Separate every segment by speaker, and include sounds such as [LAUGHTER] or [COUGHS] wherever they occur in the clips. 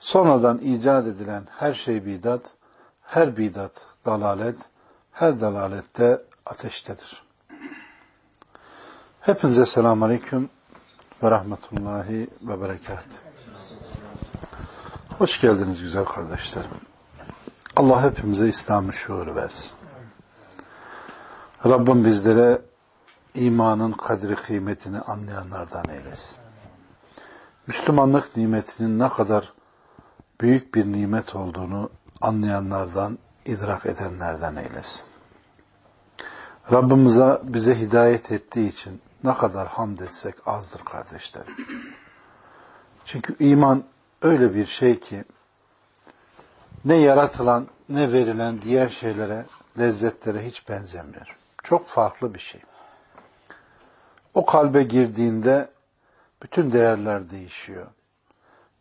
Speaker 1: sonradan icat edilen her şey bidat, her bidat dalalet, her dalalette ateştedir. Hepinize selamun aleyküm ve rahmetullahi ve berekat. Hoş geldiniz güzel kardeşlerim. Allah hepimize İslam'ı şuur versin. Rabbim bizlere imanın kadri kıymetini anlayanlardan eylesin. Müslümanlık nimetinin ne kadar büyük bir nimet olduğunu anlayanlardan, idrak edenlerden eylesin. Rabbimize bize hidayet ettiği için ne kadar hamd etsek azdır kardeşlerim. Çünkü iman öyle bir şey ki ne yaratılan ne verilen diğer şeylere, lezzetlere hiç benzemiyor. Çok farklı bir şey. O kalbe girdiğinde bütün değerler değişiyor.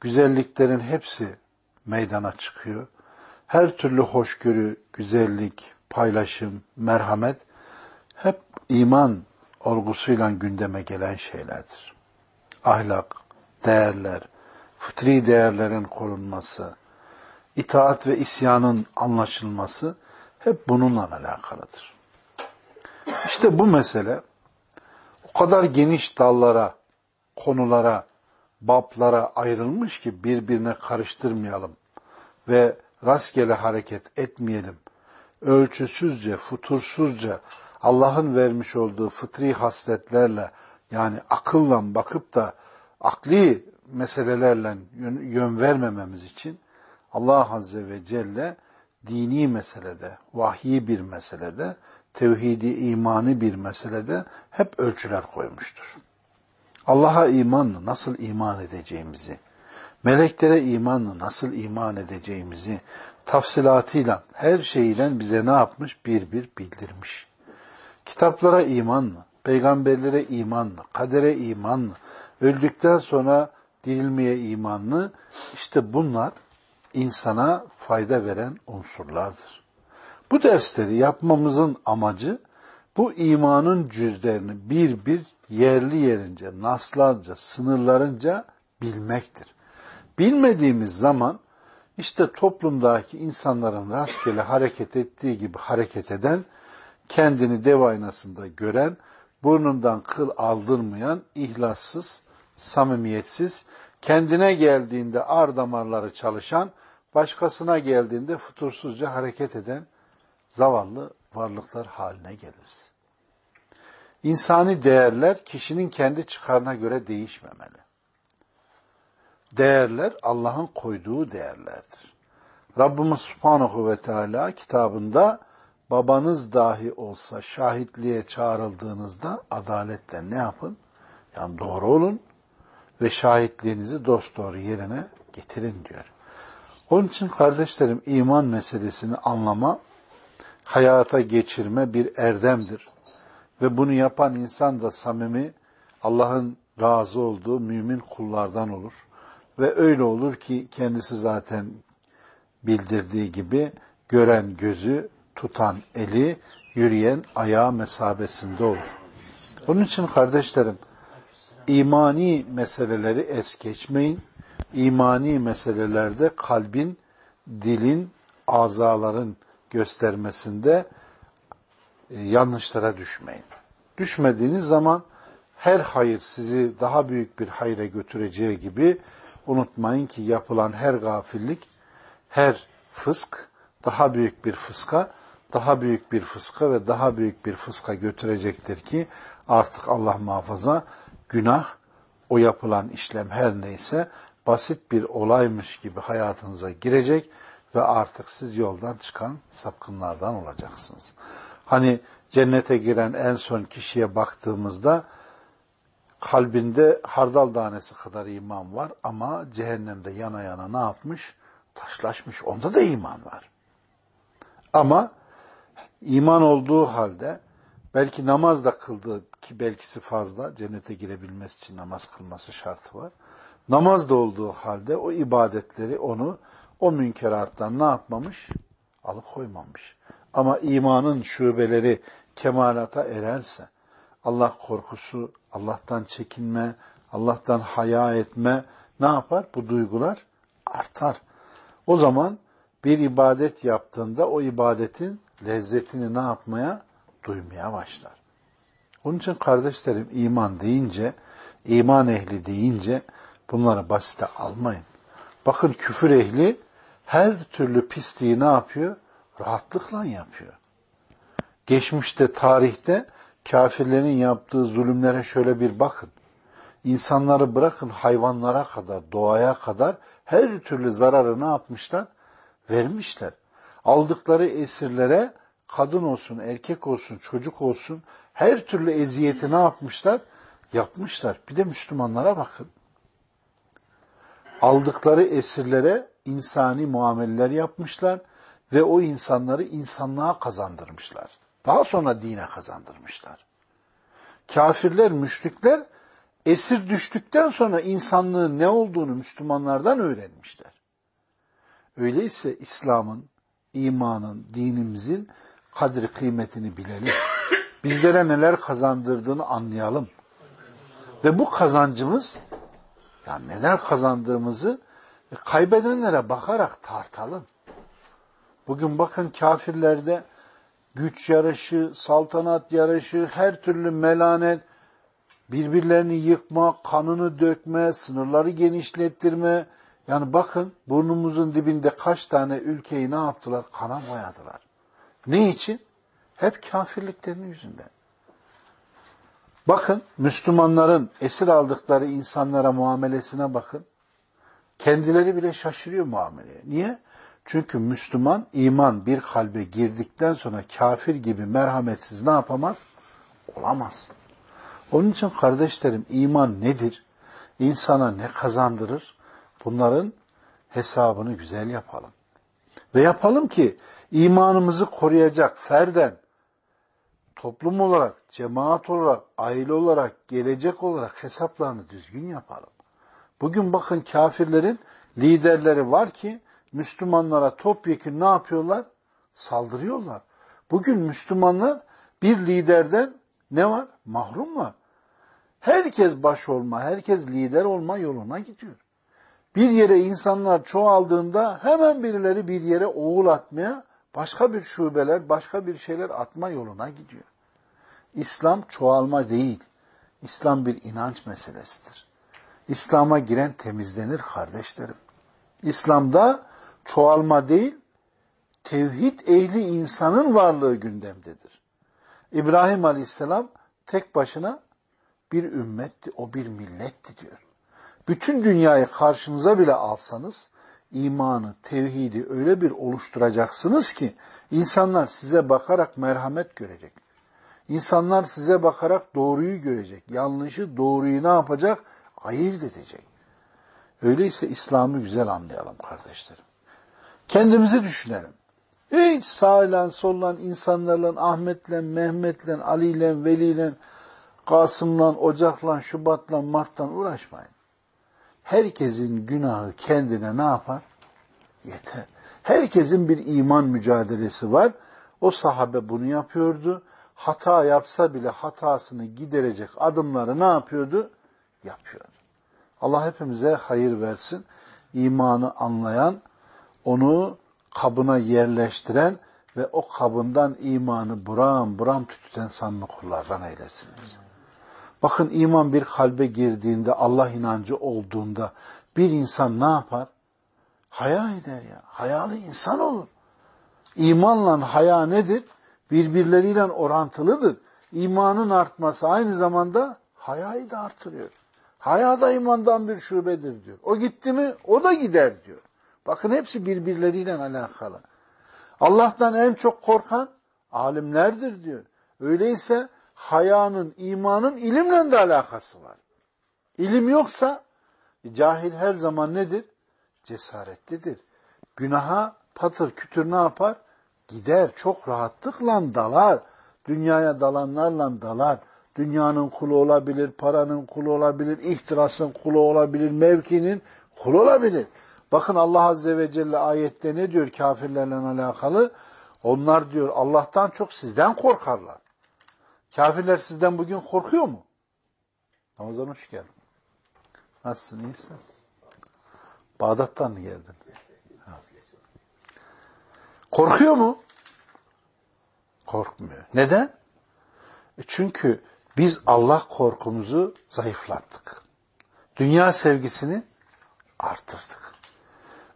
Speaker 1: Güzelliklerin hepsi meydana çıkıyor. Her türlü hoşgörü, güzellik, paylaşım, merhamet hep iman olgusuyla gündeme gelen şeylerdir. Ahlak, değerler, fıtri değerlerin korunması, itaat ve isyanın anlaşılması hep bununla alakalıdır. İşte bu mesele o kadar geniş dallara, konulara, bablara ayrılmış ki birbirine karıştırmayalım ve rastgele hareket etmeyelim. Ölçüsüzce, futursuzca Allah'ın vermiş olduğu fıtri hasletlerle yani akılla bakıp da akli meselelerle yön, vermememiz için Allah Azze ve Celle dini meselede, vahyi bir meselede, tevhidi imani bir meselede hep ölçüler koymuştur. Allah'a imanla nasıl iman edeceğimizi, meleklere imanla nasıl iman edeceğimizi tafsilatıyla, her şeyiyle bize ne yapmış? Bir bir bildirmiş. Kitaplara imanla, peygamberlere imanla, kadere imanla, öldükten sonra dirilmeye imanlı, işte bunlar insana fayda veren unsurlardır. Bu dersleri yapmamızın amacı bu imanın cüzlerini bir bir yerli yerince, naslarca, sınırlarınca bilmektir. Bilmediğimiz zaman işte toplumdaki insanların rastgele hareket ettiği gibi hareket eden, kendini dev aynasında gören, burnundan kıl aldırmayan, ihlassız, samimiyetsiz, kendine geldiğinde ar damarları çalışan, başkasına geldiğinde futursuzca hareket eden zavallı varlıklar haline geliriz. İnsani değerler kişinin kendi çıkarına göre değişmemeli. Değerler Allah'ın koyduğu değerlerdir. Rabbimiz Subhanahu ve Teala kitabında babanız dahi olsa şahitliğe çağrıldığınızda adaletle ne yapın? Yani doğru olun ve şahitliğinizi dosdoğru yerine getirin diyor. Onun için kardeşlerim iman meselesini anlama, hayata geçirme bir erdemdir. Ve bunu yapan insan da samimi, Allah'ın razı olduğu mümin kullardan olur. Ve öyle olur ki kendisi zaten bildirdiği gibi gören gözü, tutan eli, yürüyen ayağı mesabesinde olur. Onun için kardeşlerim, imani meseleleri es geçmeyin. İmani meselelerde kalbin, dilin, azaların göstermesinde e, yanlışlara düşmeyin. Düşmediğiniz zaman her hayır sizi daha büyük bir hayra götüreceği gibi unutmayın ki yapılan her gafillik, her fısk daha büyük bir fıska, daha büyük bir fıska ve daha büyük bir fıska götürecektir ki artık Allah muhafaza günah, o yapılan işlem her neyse basit bir olaymış gibi hayatınıza girecek ve artık siz yoldan çıkan sapkınlardan olacaksınız. Hani cennete giren en son kişiye baktığımızda kalbinde hardal tanesi kadar iman var ama cehennemde yana yana ne yapmış? taşlaşmış. Onda da iman var. Ama iman olduğu halde belki namaz da kıldı ki belkisi fazla cennete girebilmesi için namaz kılması şartı var. Namaz da olduğu halde o ibadetleri onu o münkerattan ne yapmamış? Alıkoymamış. Ama imanın şubeleri kemalata ererse, Allah korkusu, Allah'tan çekinme, Allah'tan haya etme ne yapar? Bu duygular artar. O zaman bir ibadet yaptığında o ibadetin lezzetini ne yapmaya? Duymaya başlar. Onun için kardeşlerim iman deyince, iman ehli deyince bunları basite almayın. Bakın küfür ehli her türlü pisliği ne yapıyor? Rahatlıkla yapıyor. Geçmişte, tarihte kafirlerin yaptığı zulümlere şöyle bir bakın. İnsanları bırakın hayvanlara kadar, doğaya kadar her türlü zararı ne yapmışlar? Vermişler. Aldıkları esirlere kadın olsun, erkek olsun, çocuk olsun her türlü eziyeti ne yapmışlar? Yapmışlar. Bir de Müslümanlara bakın. Aldıkları esirlere insani muameleler yapmışlar ve o insanları insanlığa kazandırmışlar. Daha sonra dine kazandırmışlar. Kafirler, müşrikler esir düştükten sonra insanlığın ne olduğunu Müslümanlardan öğrenmişler. Öyleyse İslam'ın, imanın, dinimizin kadri kıymetini bilelim. Bizlere neler kazandırdığını anlayalım. Ve bu kazancımız, yani neler kazandığımızı e, kaybedenlere bakarak tartalım. Bugün bakın kafirlerde güç yarışı, saltanat yarışı, her türlü melanet, birbirlerini yıkma, kanını dökme, sınırları genişlettirme. Yani bakın burnumuzun dibinde kaç tane ülkeyi ne yaptılar? Kana boyadılar. Ne için? Hep kafirliklerinin yüzünden. Bakın Müslümanların esir aldıkları insanlara muamelesine bakın. Kendileri bile şaşırıyor muameleye. Niye? Çünkü Müslüman iman bir kalbe girdikten sonra kafir gibi merhametsiz ne yapamaz? Olamaz. Onun için kardeşlerim iman nedir? İnsana ne kazandırır? Bunların hesabını güzel yapalım. Ve yapalım ki imanımızı koruyacak ferden, toplum olarak, cemaat olarak, aile olarak, gelecek olarak hesaplarını düzgün yapalım. Bugün bakın kafirlerin liderleri var ki Müslümanlara topyekun ne yapıyorlar? Saldırıyorlar. Bugün Müslümanlar bir liderden ne var? Mahrum var. Herkes baş olma, herkes lider olma yoluna gidiyor. Bir yere insanlar çoğaldığında hemen birileri bir yere oğul atmaya, başka bir şubeler, başka bir şeyler atma yoluna gidiyor. İslam çoğalma değil. İslam bir inanç meselesidir. İslam'a giren temizlenir kardeşlerim. İslam'da çoğalma değil, tevhid ehli insanın varlığı gündemdedir. İbrahim Aleyhisselam tek başına bir ümmetti, o bir milletti diyor. Bütün dünyayı karşınıza bile alsanız imanı, tevhidi öyle bir oluşturacaksınız ki insanlar size bakarak merhamet görecek. İnsanlar size bakarak doğruyu görecek. Yanlışı, doğruyu ne yapacak? Ayırt edecek. Öyleyse İslam'ı güzel anlayalım kardeşlerim. Kendimizi düşünelim. Hiç sağla solla insanlarla, Ahmet'le, Mehmet'le, Ali'yle, Veli'yle, Kasım'la, Ocak'la, Şubat'la, Mart'tan uğraşmayın. Herkesin günahı kendine ne yapar? Yeter. Herkesin bir iman mücadelesi var. O sahabe bunu yapıyordu. Hata yapsa bile hatasını giderecek adımları ne yapıyordu? Yapıyordu. Allah hepimize hayır versin. İmanı anlayan, onu kabına yerleştiren ve o kabından imanı buram buram tütüten samimi kullardan eylesin Bakın iman bir kalbe girdiğinde, Allah inancı olduğunda bir insan ne yapar? Haya eder ya. Hayalı insan olur. İmanla haya nedir? Birbirleriyle orantılıdır. İmanın artması aynı zamanda hayayı da artırıyor. Haya da imandan bir şubedir diyor. O gitti mi o da gider diyor. Bakın hepsi birbirleriyle alakalı. Allah'tan en çok korkan alimlerdir diyor. Öyleyse hayanın, imanın ilimle de alakası var. İlim yoksa cahil her zaman nedir? Cesaretlidir. günaha patır kütür ne yapar? Gider çok rahatlıkla dalar. Dünyaya dalanlarla dalar. Dünyanın kulu olabilir, paranın kulu olabilir, ihtirasın kulu olabilir, mevkinin kulu olabilir. Bakın Allah Azze ve Celle ayette ne diyor kafirlerle alakalı? Onlar diyor Allah'tan çok sizden korkarlar. Kafirler sizden bugün korkuyor mu? Ramazan hoş geldin. Nasılsın, iyisin? Bağdat'tan mı geldin? Korkuyor mu? Korkmuyor. Neden? E çünkü biz Allah korkumuzu zayıflattık. Dünya sevgisini arttırdık.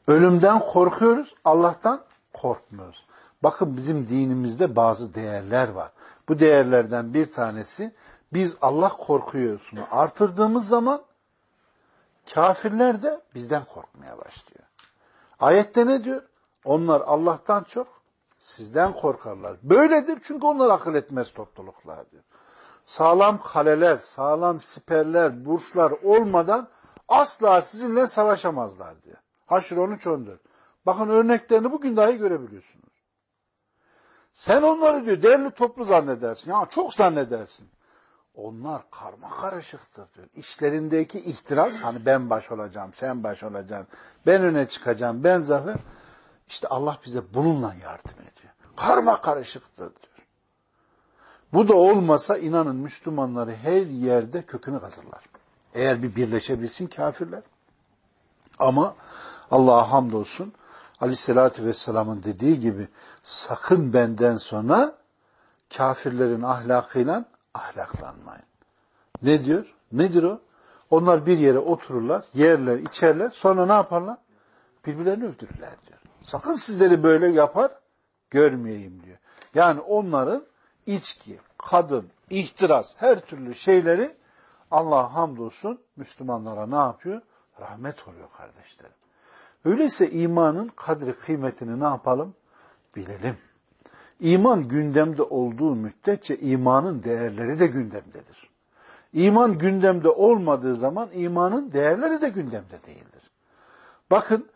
Speaker 1: Ölümden korkuyoruz, Allah'tan korkmuyoruz. Bakın bizim dinimizde bazı değerler var. Bu değerlerden bir tanesi biz Allah korkuyosunu artırdığımız zaman kafirler de bizden korkmaya başlıyor. Ayette ne diyor? Onlar Allah'tan çok sizden korkarlar. Böyledir çünkü onlar akıl etmez topluluklar diyor. Sağlam kaleler, sağlam siperler, burçlar olmadan asla sizinle savaşamazlar diyor. Haşr 13-14. Bakın örneklerini bugün dahi görebiliyorsunuz. Sen onları diyor derli toplu zannedersin. Ya çok zannedersin. Onlar karma karışıktır diyor. İşlerindeki ihtiras hani ben baş olacağım, sen baş olacaksın, ben öne çıkacağım, ben zafer. İşte Allah bize bununla yardım ediyor. Karma karışıktır diyor. Bu da olmasa inanın Müslümanları her yerde kökünü kazırlar. Eğer bir birleşebilsin kafirler. Ama Allah'a hamdolsun Aleyhisselatü Vesselam'ın dediği gibi sakın benden sonra kafirlerin ahlakıyla ahlaklanmayın. Ne diyor? Nedir o? Onlar bir yere otururlar, yerler, içerler, sonra ne yaparlar? Birbirlerini öldürürler diyor. Sakın sizleri böyle yapar, görmeyeyim diyor. Yani onların içki, kadın, ihtiras, her türlü şeyleri Allah hamdolsun Müslümanlara ne yapıyor? Rahmet oluyor kardeşlerim. Öyleyse imanın kadri kıymetini ne yapalım? Bilelim. İman gündemde olduğu müddetçe imanın değerleri de gündemdedir. İman gündemde olmadığı zaman imanın değerleri de gündemde değildir. Bakın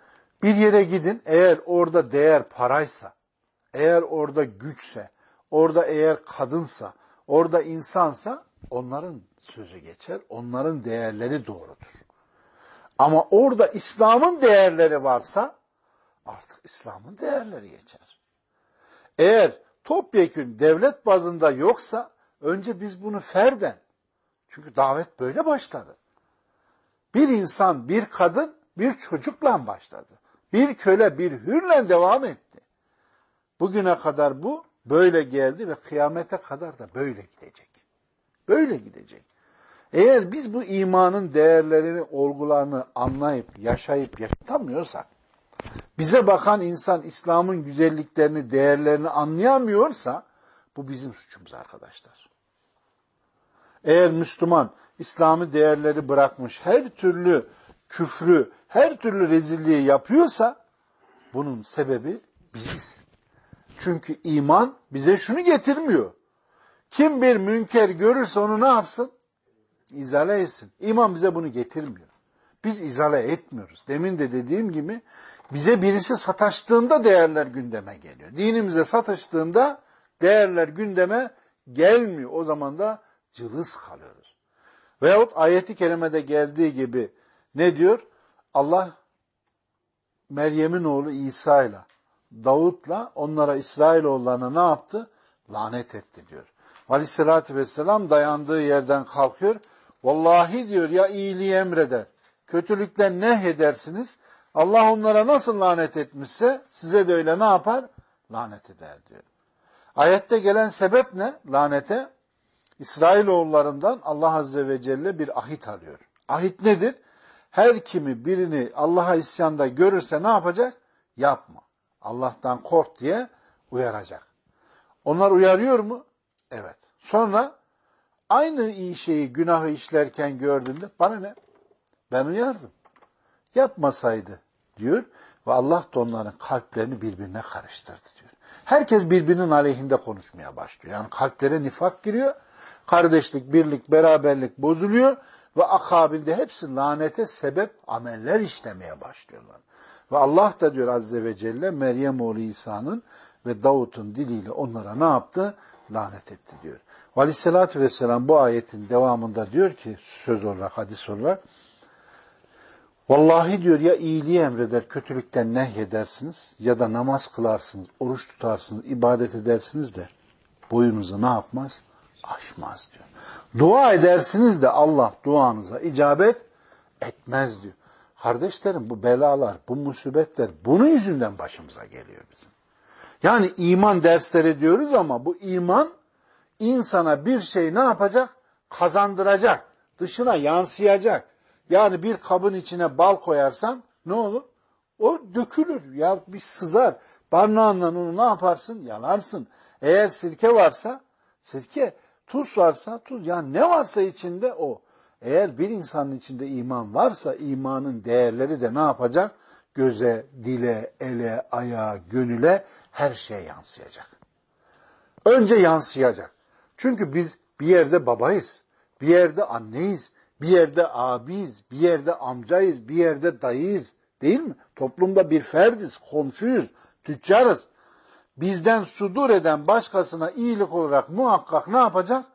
Speaker 1: bir yere gidin eğer orada değer paraysa, eğer orada güçse, orada eğer kadınsa, orada insansa onların sözü geçer, onların değerleri doğrudur. Ama orada İslam'ın değerleri varsa artık İslam'ın değerleri geçer. Eğer topyekün devlet bazında yoksa önce biz bunu ferden çünkü davet böyle başladı. Bir insan, bir kadın, bir çocukla başladı. Bir köle, bir hürle devam etti. Bugüne kadar bu böyle geldi ve kıyamete kadar da böyle gidecek. Böyle gidecek. Eğer biz bu imanın değerlerini, olgularını anlayıp, yaşayıp yaşatamıyorsak, bize bakan insan İslam'ın güzelliklerini, değerlerini anlayamıyorsa, bu bizim suçumuz arkadaşlar. Eğer Müslüman İslami değerleri bırakmış, her türlü küfrü, her türlü rezilliği yapıyorsa, bunun sebebi biziz. Çünkü iman bize şunu getirmiyor. Kim bir münker görürse onu ne yapsın? izale etsin. İman bize bunu getirmiyor. Biz izale etmiyoruz. Demin de dediğim gibi bize birisi sataştığında değerler gündeme geliyor. Dinimize sataştığında değerler gündeme gelmiyor. O zaman da cılız kalıyoruz. Veyahut ayeti kerimede geldiği gibi ne diyor? Allah Meryem'in oğlu İsa ile Davut'la onlara İsrailoğullarına ne yaptı? Lanet etti diyor. Aleyhissalatü vesselam dayandığı yerden kalkıyor. Vallahi diyor ya iyiliği emreder, kötülükten ne edersiniz? Allah onlara nasıl lanet etmişse size de öyle ne yapar? Lanet eder diyor. Ayette gelen sebep ne? Lanete İsrailoğullarından Allah Azze ve Celle bir ahit alıyor. Ahit nedir? Her kimi birini Allah'a isyanda görürse ne yapacak? Yapma. Allah'tan kork diye uyaracak. Onlar uyarıyor mu? Evet. Sonra Aynı iyi şeyi, günahı işlerken gördüğünde bana ne? Ben uyardım. Yapmasaydı diyor ve Allah da onların kalplerini birbirine karıştırdı diyor. Herkes birbirinin aleyhinde konuşmaya başlıyor. Yani kalplere nifak giriyor. Kardeşlik, birlik, beraberlik bozuluyor ve akabinde hepsi lanete sebep ameller işlemeye başlıyorlar. Ve Allah da diyor Azze ve Celle Meryem oğlu İsa'nın ve Davut'un diliyle onlara ne yaptı? Lanet etti diyor. Ve Aleyhisselatü Vesselam bu ayetin devamında diyor ki söz olarak, hadis olarak Vallahi diyor ya iyiliği emreder, kötülükten nehyedersiniz ya da namaz kılarsınız, oruç tutarsınız, ibadet edersiniz de boyunuzu ne yapmaz? Aşmaz diyor. Dua edersiniz de Allah duanıza icabet etmez diyor. Kardeşlerim bu belalar, bu musibetler bunun yüzünden başımıza geliyor bizim. Yani iman dersleri diyoruz ama bu iman insana bir şey ne yapacak? Kazandıracak. Dışına yansıyacak. Yani bir kabın içine bal koyarsan ne olur? O dökülür ya bir sızar. Barnağından onu ne yaparsın? Yalarsın. Eğer sirke varsa sirke, tuz varsa tuz. Yani ne varsa içinde o. Eğer bir insanın içinde iman varsa imanın değerleri de ne yapacak? Göze, dile, ele, ayağa, gönüle her şeye yansıyacak. Önce yansıyacak. Çünkü biz bir yerde babayız, bir yerde anneyiz, bir yerde abiyiz, bir yerde amcayız, bir yerde dayıyız. Değil mi? Toplumda bir ferdiz, komşuyuz, tüccarız. Bizden sudur eden başkasına iyilik olarak muhakkak ne yapacak?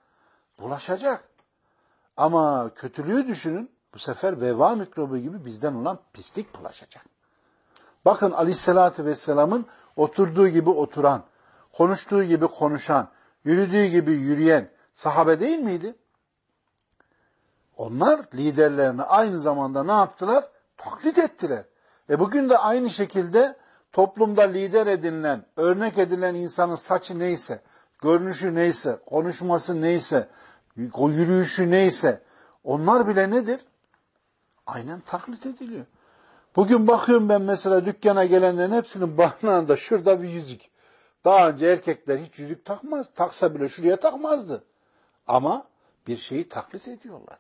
Speaker 1: Bulaşacak. Ama kötülüğü düşünün, bu sefer veba mikrobu gibi bizden olan pislik bulaşacak. Bakın aleyhissalatü vesselamın oturduğu gibi oturan, konuştuğu gibi konuşan, yürüdüğü gibi yürüyen sahabe değil miydi? Onlar liderlerini aynı zamanda ne yaptılar? Taklit ettiler. E bugün de aynı şekilde toplumda lider edinilen, örnek edilen insanın saçı neyse, görünüşü neyse, konuşması neyse, yürüyüşü neyse, onlar bile nedir? Aynen taklit ediliyor. Bugün bakıyorum ben mesela dükkana gelenlerin hepsinin barnağında şurada bir yüzük. Daha önce erkekler hiç yüzük takmaz. Taksa bile şuraya takmazdı. Ama bir şeyi taklit ediyorlar.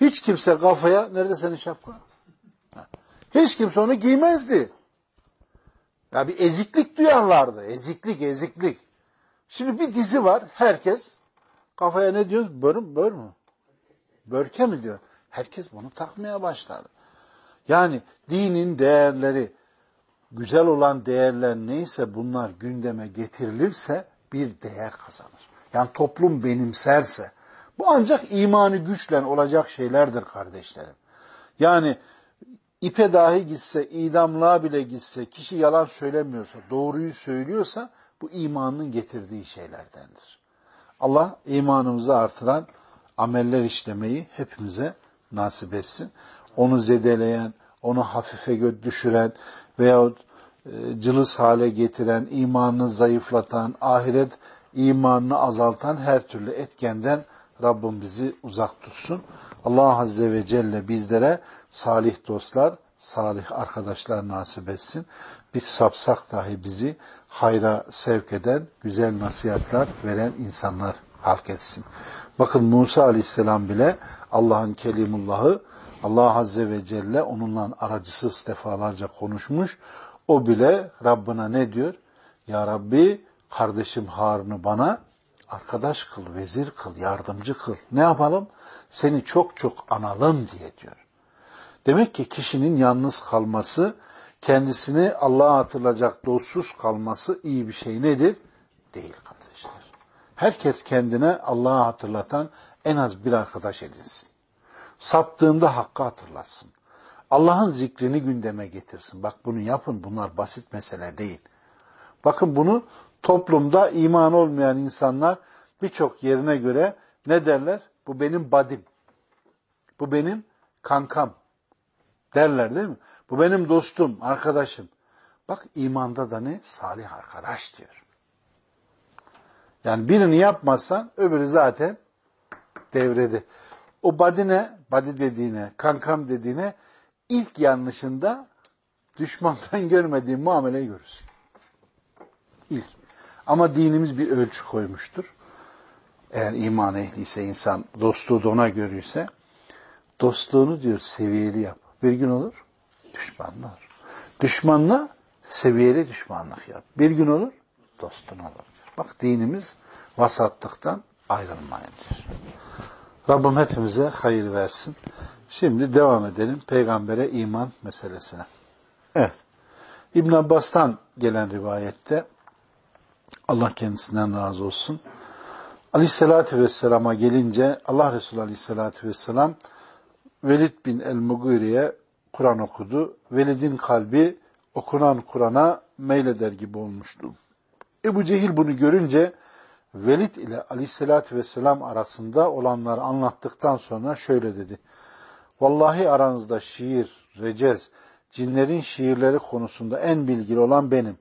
Speaker 1: Hiç kimse kafaya, nerede senin şapka? Hiç kimse onu giymezdi. Ya bir eziklik duyarlardı. Eziklik, eziklik. Şimdi bir dizi var. Herkes kafaya ne diyor? Bör, bör mü? Börke mi diyor? Herkes bunu takmaya başladı. Yani dinin değerleri, güzel olan değerler neyse bunlar gündeme getirilirse bir değer kazanır. Yani toplum benimserse, bu ancak imanı güçlen olacak şeylerdir kardeşlerim. Yani ipe dahi gitse, idamlığa bile gitse, kişi yalan söylemiyorsa, doğruyu söylüyorsa bu imanın getirdiği şeylerdendir. Allah imanımızı artıran ameller işlemeyi hepimize nasip etsin. Onu zedeleyen, onu hafife düşüren veyahut e, cılız hale getiren, imanını zayıflatan, ahiret imanını azaltan her türlü etkenden Rabbim bizi uzak tutsun. Allah Azze ve Celle bizlere salih dostlar, salih arkadaşlar nasip etsin. Biz sapsak dahi bizi hayra sevk eden, güzel nasihatler veren insanlar halk etsin. Bakın Musa Aleyhisselam bile Allah'ın kelimullahı, Allah Azze ve Celle onunla aracısız defalarca konuşmuş. O bile Rabbına ne diyor? Ya Rabbi kardeşim Harun'u bana arkadaş kıl, vezir kıl, yardımcı kıl. Ne yapalım? Seni çok çok analım diye diyor. Demek ki kişinin yalnız kalması, kendisini Allah'a hatırlayacak dostsuz kalması iyi bir şey nedir? Değil kardeşler. Herkes kendine Allah'a hatırlatan en az bir arkadaş edinsin. Saptığında hakkı hatırlatsın. Allah'ın zikrini gündeme getirsin. Bak bunu yapın. Bunlar basit mesele değil. Bakın bunu toplumda iman olmayan insanlar birçok yerine göre ne derler? Bu benim badim. Bu benim kankam derler değil mi? Bu benim dostum, arkadaşım. Bak imanda da ne? Salih arkadaş diyor. Yani birini yapmazsan öbürü zaten devrede. O badine, badi dediğine, kankam dediğine ilk yanlışında düşmandan [LAUGHS] görmediğin muameleyi görürsün. İlk. Ama dinimiz bir ölçü koymuştur. Eğer iman ehliyse insan dostluğu da ona görürse dostluğunu diyor seviyeli yap. Bir gün olur düşmanlar. Düşmanla seviyeli düşmanlık yap. Bir gün olur dostun olur. Bak dinimiz vasatlıktan ayrılmayın diyor. Rabbim hepimize hayır versin. Şimdi devam edelim peygambere iman meselesine. Evet. İbn Abbas'tan gelen rivayette Allah kendisinden razı olsun. Aleyhissalatü Vesselam'a gelince Allah Resulü Aleyhissalatü Vesselam Velid bin el-Mugire'ye Kur'an okudu. Velid'in kalbi okunan Kur'an'a meyleder gibi olmuştu. Ebu Cehil bunu görünce Velid ile Aleyhisselatü Vesselam arasında olanları anlattıktan sonra şöyle dedi. Vallahi aranızda şiir, recez, cinlerin şiirleri konusunda en bilgili olan benim.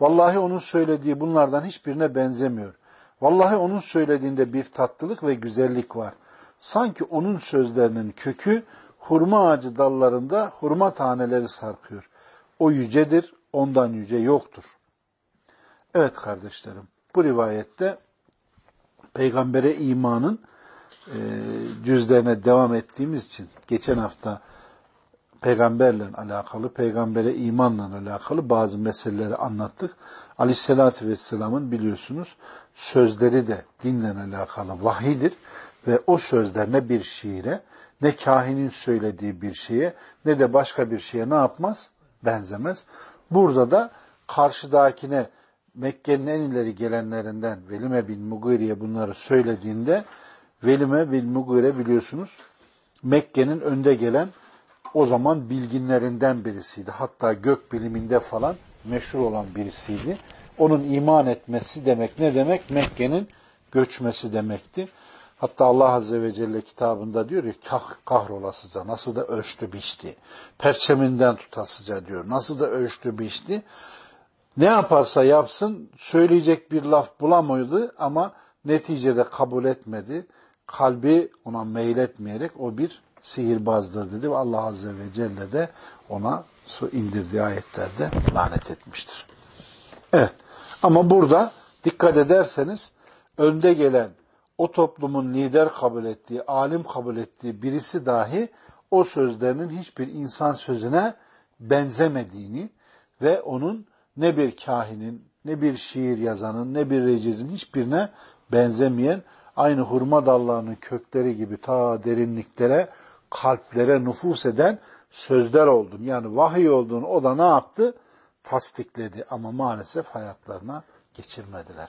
Speaker 1: Vallahi onun söylediği bunlardan hiçbirine benzemiyor. Vallahi onun söylediğinde bir tatlılık ve güzellik var. Sanki onun sözlerinin kökü hurma ağacı dallarında hurma taneleri sarkıyor. O yücedir, ondan yüce yoktur. Evet kardeşlerim, bu rivayette peygambere imanın e, cüzlerine devam ettiğimiz için geçen hafta peygamberle alakalı, peygambere imanla alakalı bazı meseleleri anlattık. Aleyhisselatü Vesselam'ın biliyorsunuz sözleri de dinle alakalı vahidir ve o sözler ne bir şiire, ne kahinin söylediği bir şeye, ne de başka bir şeye ne yapmaz? Benzemez. Burada da karşıdakine Mekke'nin en ileri gelenlerinden Velime bin Mugire'ye bunları söylediğinde Velime bin Mugire biliyorsunuz Mekke'nin önde gelen o zaman bilginlerinden birisiydi. Hatta gök biliminde falan meşhur olan birisiydi. Onun iman etmesi demek ne demek? Mekke'nin göçmesi demekti. Hatta Allah Azze ve Celle kitabında diyor ya kah, kahrolasıca nasıl da ölçtü biçti. Perçeminden tutasıca diyor. Nasıl da ölçtü biçti. Ne yaparsa yapsın söyleyecek bir laf bulamıyordu ama neticede kabul etmedi. Kalbi ona meyletmeyerek o bir sihirbazdır dedi ve Allah Azze ve Celle de ona su indirdiği ayetlerde lanet etmiştir. Evet ama burada dikkat ederseniz önde gelen o toplumun lider kabul ettiği, alim kabul ettiği birisi dahi o sözlerinin hiçbir insan sözüne benzemediğini ve onun ne bir kahinin, ne bir şiir yazanın, ne bir recizin hiçbirine benzemeyen aynı hurma dallarının kökleri gibi ta derinliklere kalplere nüfus eden sözler olduğunu yani vahiy olduğunu o da ne yaptı? Tasdikledi ama maalesef hayatlarına geçirmediler.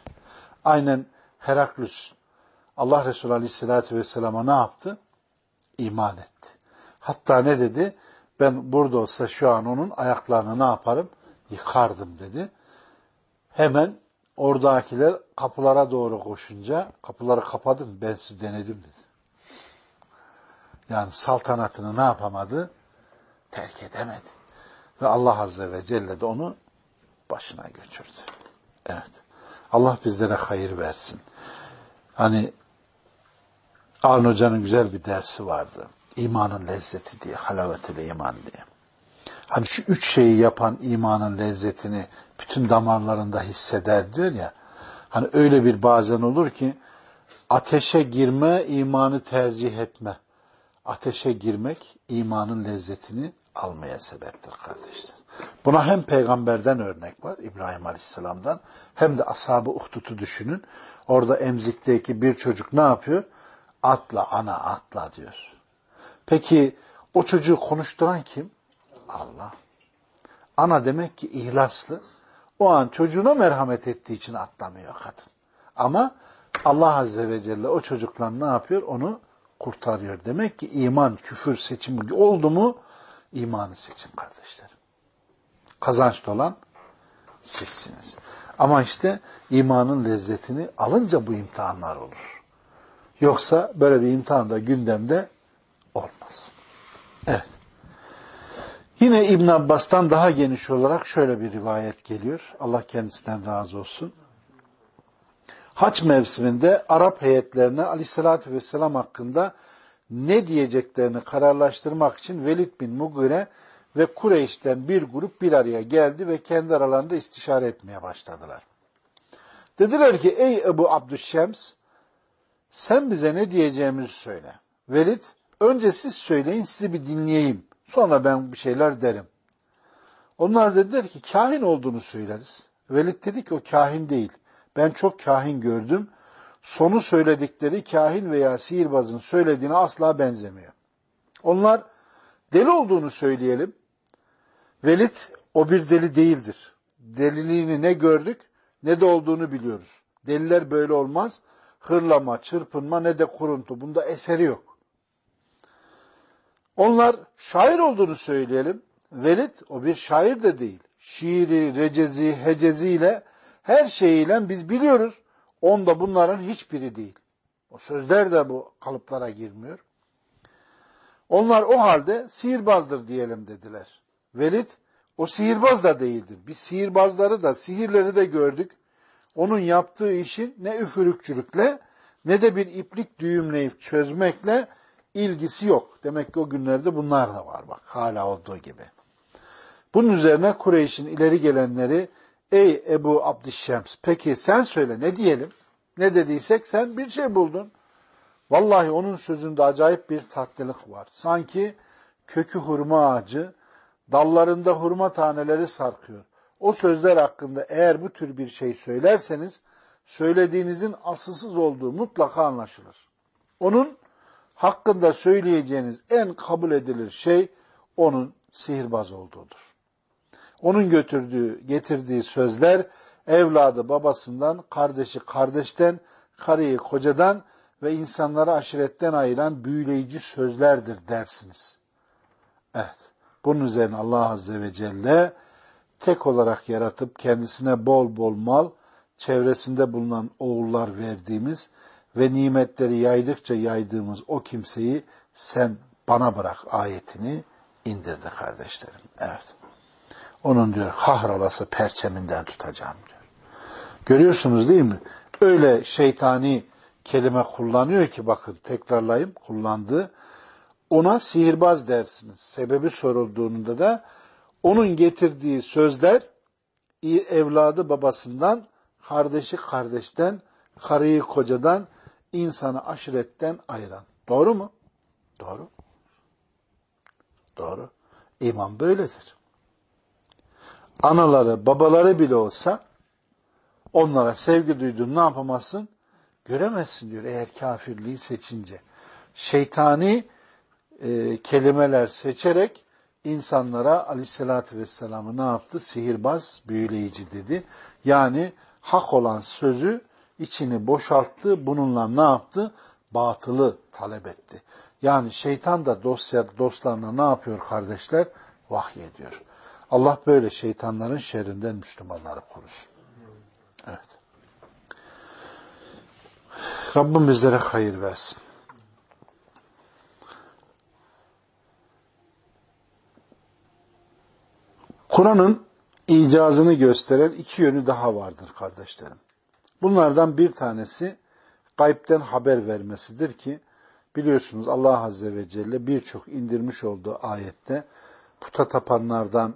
Speaker 1: Aynen Heraklus Allah Resulü Aleyhisselatü Vesselam'a ne yaptı? İman etti. Hatta ne dedi? Ben burada olsa şu an onun ayaklarını ne yaparım? Yıkardım dedi. Hemen oradakiler kapılara doğru koşunca kapıları kapadım ben sizi denedim dedi yani saltanatını ne yapamadı? Terk edemedi. Ve Allah Azze ve Celle de onu başına götürdü. Evet. Allah bizlere hayır versin. Hani Arun Hoca'nın güzel bir dersi vardı. İmanın lezzeti diye, halavetül iman diye. Hani şu üç şeyi yapan imanın lezzetini bütün damarlarında hisseder diyor ya. Hani öyle bir bazen olur ki ateşe girme, imanı tercih etme ateşe girmek imanın lezzetini almaya sebeptir kardeşler. Buna hem peygamberden örnek var İbrahim Aleyhisselam'dan hem de ashab-ı düşünün. Orada emzikteki bir çocuk ne yapıyor? Atla ana atla diyor. Peki o çocuğu konuşturan kim? Allah. Ana demek ki ihlaslı. O an çocuğuna merhamet ettiği için atlamıyor kadın. Ama Allah Azze ve Celle o çocukla ne yapıyor? Onu kurtarıyor. Demek ki iman, küfür seçimi oldu mu imanı seçin kardeşlerim. Kazançlı olan sizsiniz. Ama işte imanın lezzetini alınca bu imtihanlar olur. Yoksa böyle bir imtihan da gündemde olmaz. Evet. Yine İbn Abbas'tan daha geniş olarak şöyle bir rivayet geliyor. Allah kendisinden razı olsun haç mevsiminde Arap heyetlerine aleyhissalatü vesselam hakkında ne diyeceklerini kararlaştırmak için Velid bin Mugire ve Kureyş'ten bir grup bir araya geldi ve kendi aralarında istişare etmeye başladılar. Dediler ki ey Ebu Abdüşşems sen bize ne diyeceğimizi söyle. Velid önce siz söyleyin sizi bir dinleyeyim. Sonra ben bir şeyler derim. Onlar dediler ki kahin olduğunu söyleriz. Velid dedi ki o kahin değil. Ben çok kahin gördüm. Sonu söyledikleri kahin veya sihirbazın söylediğine asla benzemiyor. Onlar deli olduğunu söyleyelim Velid o bir deli değildir. Deliliğini ne gördük ne de olduğunu biliyoruz. Deliler böyle olmaz. Hırlama, çırpınma ne de kuruntu. Bunda eseri yok. Onlar şair olduğunu söyleyelim. Velid o bir şair de değil. Şiiri, recezi, heceziyle her şeyiyle biz biliyoruz. Onda bunların hiçbiri değil. O sözler de bu kalıplara girmiyor. Onlar o halde sihirbazdır diyelim dediler. Velid o sihirbaz da değildir. Biz sihirbazları da sihirleri de gördük. Onun yaptığı işin ne üfürükçülükle ne de bir iplik düğümleyip çözmekle ilgisi yok. Demek ki o günlerde bunlar da var bak hala olduğu gibi. Bunun üzerine Kureyş'in ileri gelenleri ey Ebu Abdişşems peki sen söyle ne diyelim? Ne dediysek sen bir şey buldun. Vallahi onun sözünde acayip bir tatlılık var. Sanki kökü hurma ağacı, dallarında hurma taneleri sarkıyor. O sözler hakkında eğer bu tür bir şey söylerseniz, söylediğinizin asılsız olduğu mutlaka anlaşılır. Onun hakkında söyleyeceğiniz en kabul edilir şey onun sihirbaz olduğudur. Onun götürdüğü, getirdiği sözler evladı babasından, kardeşi kardeşten, karıyı kocadan ve insanları aşiretten ayıran büyüleyici sözlerdir dersiniz. Evet. Bunun üzerine Allah Azze ve Celle tek olarak yaratıp kendisine bol bol mal, çevresinde bulunan oğullar verdiğimiz ve nimetleri yaydıkça yaydığımız o kimseyi sen bana bırak ayetini indirdi kardeşlerim. Evet. Onun diyor kahrolası perçeminden tutacağım diyor. Görüyorsunuz değil mi? Öyle şeytani kelime kullanıyor ki bakın tekrarlayayım kullandığı. Ona sihirbaz dersiniz. Sebebi sorulduğunda da onun getirdiği sözler evladı babasından, kardeşi kardeşten, karıyı kocadan, insanı aşiretten ayıran. Doğru mu? Doğru. Doğru. İman böyledir. Anaları, babaları bile olsa onlara sevgi duyduğunu ne yapamazsın? Göremezsin diyor eğer kafirliği seçince. Şeytani e, kelimeler seçerek insanlara aleyhissalatü vesselam'ı ne yaptı? Sihirbaz, büyüleyici dedi. Yani hak olan sözü içini boşalttı. Bununla ne yaptı? Batılı talep etti. Yani şeytan da dosya, dostlarına ne yapıyor kardeşler? Vahiy ediyor. Allah böyle şeytanların şerrinden Müslümanları korusun. Evet. Rabbim bizlere hayır versin. Kur'an'ın icazını gösteren iki yönü daha vardır kardeşlerim. Bunlardan bir tanesi gaybden haber vermesidir ki biliyorsunuz Allah Azze ve Celle birçok indirmiş olduğu ayette puta tapanlardan,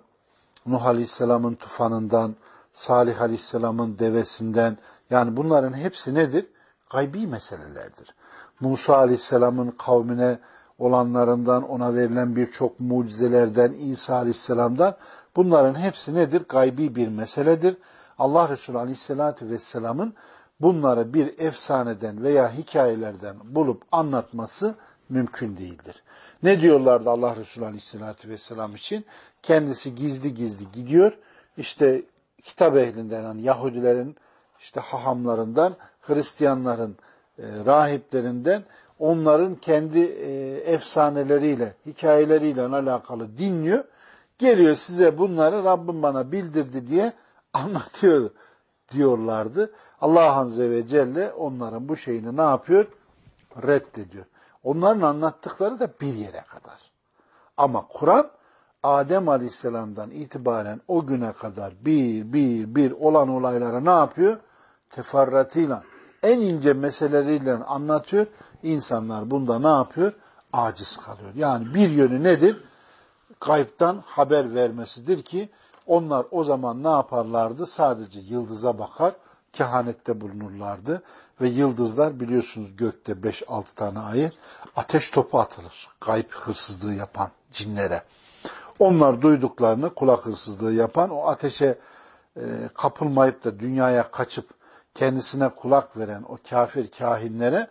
Speaker 1: Nuh Aleyhisselam'ın tufanından, Salih Aleyhisselam'ın devesinden yani bunların hepsi nedir? Gaybi meselelerdir. Musa Aleyhisselam'ın kavmine olanlarından, ona verilen birçok mucizelerden, İsa Aleyhisselam'dan bunların hepsi nedir? Gaybi bir meseledir. Allah Resulü Aleyhisselatü Vesselam'ın bunları bir efsaneden veya hikayelerden bulup anlatması mümkün değildir. Ne diyorlardı Allah Resulü Aleyhisselatü Vesselam için? Kendisi gizli gizli gidiyor. İşte kitap ehlinden, yani Yahudilerin işte hahamlarından, Hristiyanların e, rahiplerinden onların kendi e, efsaneleriyle, hikayeleriyle alakalı dinliyor. Geliyor size bunları Rabbim bana bildirdi diye anlatıyor diyorlardı. Allah Azze ve Celle onların bu şeyini ne yapıyor? Reddediyor. Onların anlattıkları da bir yere kadar. Ama Kur'an Adem Aleyhisselam'dan itibaren o güne kadar bir bir bir olan olaylara ne yapıyor? Teferratıyla en ince meseleleriyle anlatıyor. İnsanlar bunda ne yapıyor? Aciz kalıyor. Yani bir yönü nedir? Kayıptan haber vermesidir ki onlar o zaman ne yaparlardı? Sadece yıldıza bakar, kehanette bulunurlardı. Ve yıldızlar biliyorsunuz gökte 5-6 tane ayı ateş topu atılır. Kayıp hırsızlığı yapan cinlere. Onlar duyduklarını kulak hırsızlığı yapan o ateşe e, kapılmayıp da dünyaya kaçıp kendisine kulak veren o kafir kahinlere